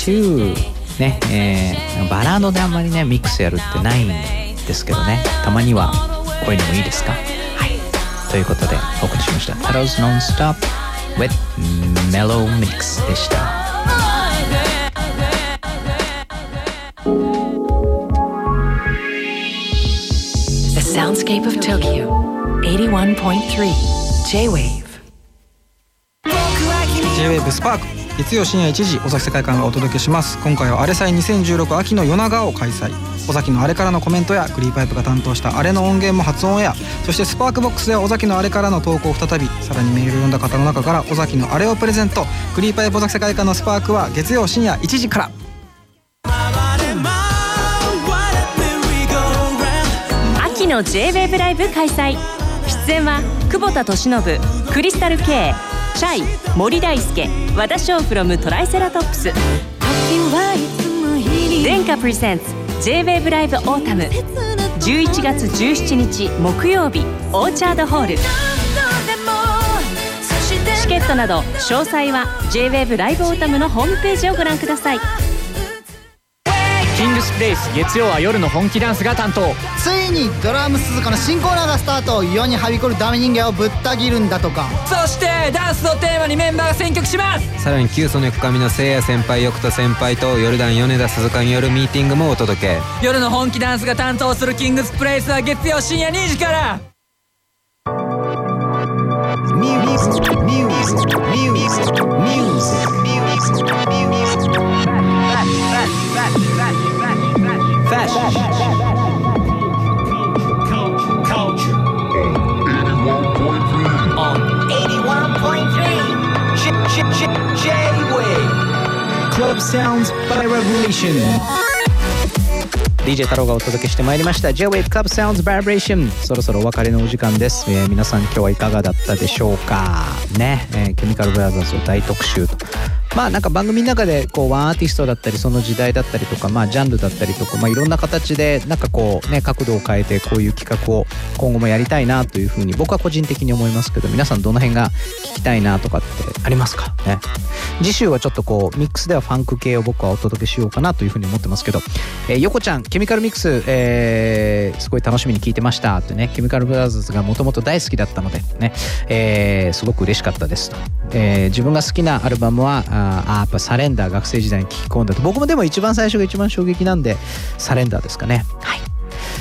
Speaker 4: 2ねえーバラードであんまりねミックスやるってないんですけどね。たまにはこういうのもいいですか？はい。ということでお送りしました。Battles Non-Stop with Mellow Mix でした。
Speaker 27: The soundscape of Tokyo 81.3 J-Wave.
Speaker 28: J-WAVE スパーク月曜深夜1時尾崎世界観がお届けします。今回はあれ祭2016秋の夜長を開催。尾崎のあれからのコメントやクリーパイプが担当したあれの音源も発音やそしてスパークボックスでは尾崎のあれからの投稿を再びさらにメールを読んだ方の中から尾崎のあれをプレゼント。クリーパイプ尾崎世界観のスパークは月曜深夜1時から。
Speaker 8: 秋の j w e ライブ開催。出演は久保田利伸クリスタル K シャイ森大輔和田翔 from トライセラトップス。殿下 presents J-WAVE Live Autumn。11月17日木曜日オーチャードホール。チケットなど詳細は J-WAVE ライブオータムのホームページをご覧ください
Speaker 29: スプレイス月曜は夜の本気ダンスが担当
Speaker 30: ついにドラム鈴鹿の新コーナーがスタート。世にはびこるダメ人間をぶった切るんだとか。
Speaker 29: そしてダンスをテーマにメンバーが選曲します
Speaker 31: さらに旧ソネ深見のせいや先輩横田先輩とヨルダン米田鈴鹿によるミーティングもお届け。
Speaker 29: 夜の本気ダンスが担当するキングスプレイスは月曜深夜2時から。
Speaker 32: Music, music, music, music,
Speaker 4: DJ 太郎がお届けしてまいりました。J-WAVE CLUB SOUNDS VIBRATION そろそろお別れのお時間です、え、皆さん今日はいかがだったでしょうか。ね、え、ケミカルブラザーズを大特集と。まあなんか番組の中でこうワンアーティストだったりその時代だったりとかまあジャンルだったりとかまあいろんな形でなんかこうね角度を変えてこういう企画を今後もやりたいなというふうに僕は個人的に思いますけど皆さんどの辺が聞きたいなとかってありますか？ね。次週はちょっとこうミックスではファンク系を僕はお届けしようかなというふうに思ってますけど、えー、横ちゃん Chemical mix、えーすごい楽しみに聞いてましたってね。ケミカルブラザーズがもともと大好きだったのでね、えーすごく嬉しかったですと、えー自分が好きなアルバムはあーあーやっぱ Surrender 学生時代に聞き込んだと。僕もでも一番最初が一番衝撃なんで Surrender ですかね。はい。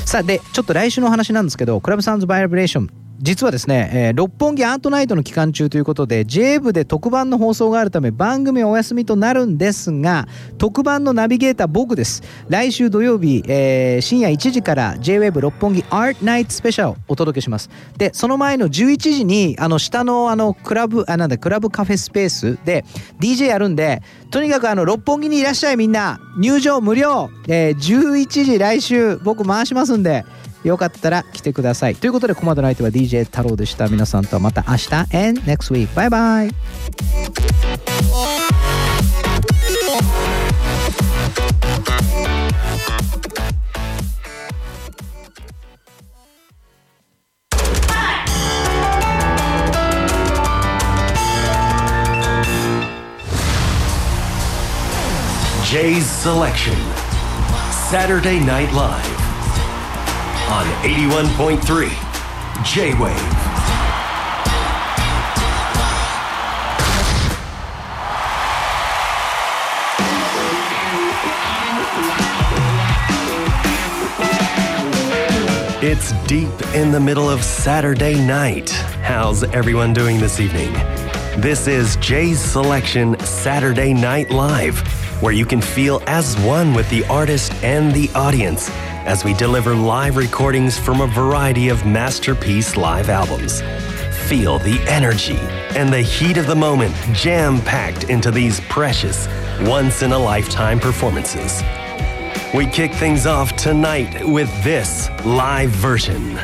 Speaker 4: さあでちょっと来週のお話なんですけど Club Sounds Vibration 実はですね、えー六本木アートナイトの期間中ということで J 部で特番の放送があるため番組お休みとなるんですが特番のナビゲーター僕です。来週土曜日、えー深夜1時から JWAVE 六本木アートナイトスペシャルをお届けします。でその前の11時にあの下のあのクラブあなんだクラブカフェスペースで DJ やるんでとにかくあの六本木にいらっしゃいみんな。入場無料、えー11時来週僕回しますんでよかったら来てくださいということでここまでの相手は DJ 太郎でした皆さんとはまた明日 and next week バイバイ
Speaker 33: Jay's Selection. Saturday Night Live. On 81.3 J Wave. It's deep in the middle of Saturday night. How's everyone doing this evening? This is Jay's Selection Saturday Night Live, where you can feel as one with the artist and the audience as we deliver live recordings from a variety of masterpiece live albums. Feel the energy and the heat of the moment jam packed into these precious, once in a lifetime performances. We kick things off tonight with this live version.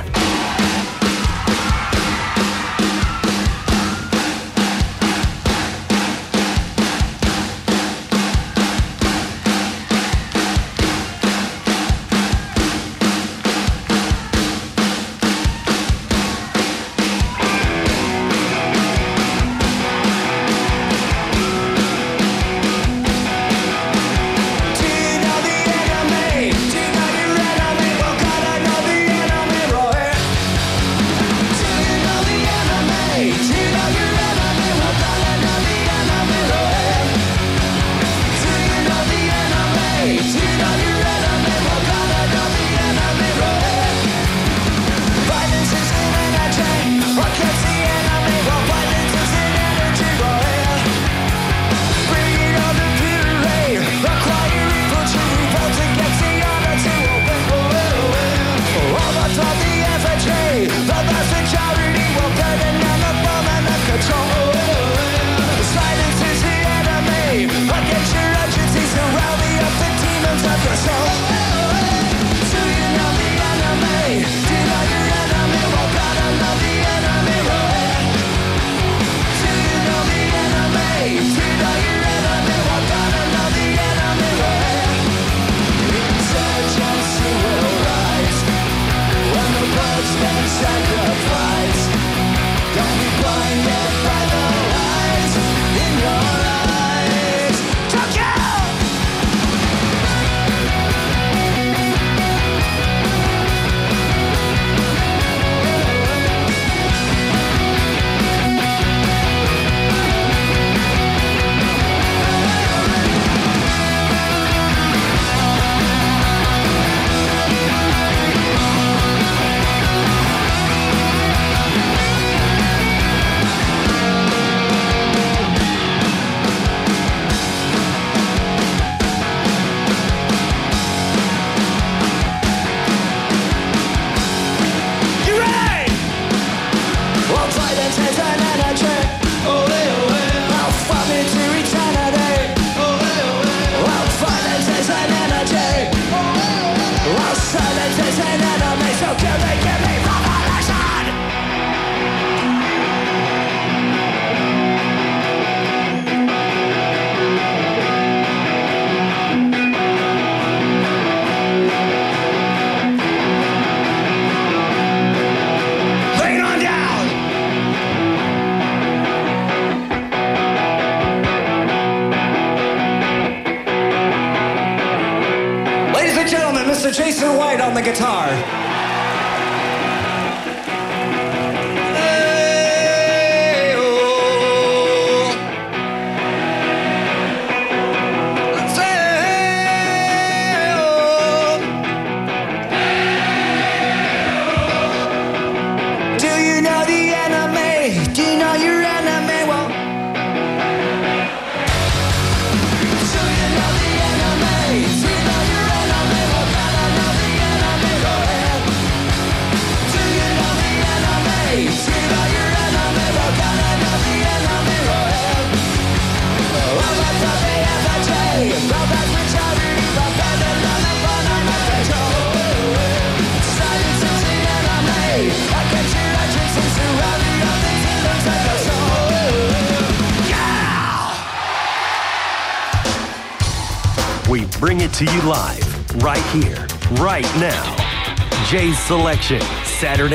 Speaker 33: to you live, right here, right now. Jay's Selection, Saturday.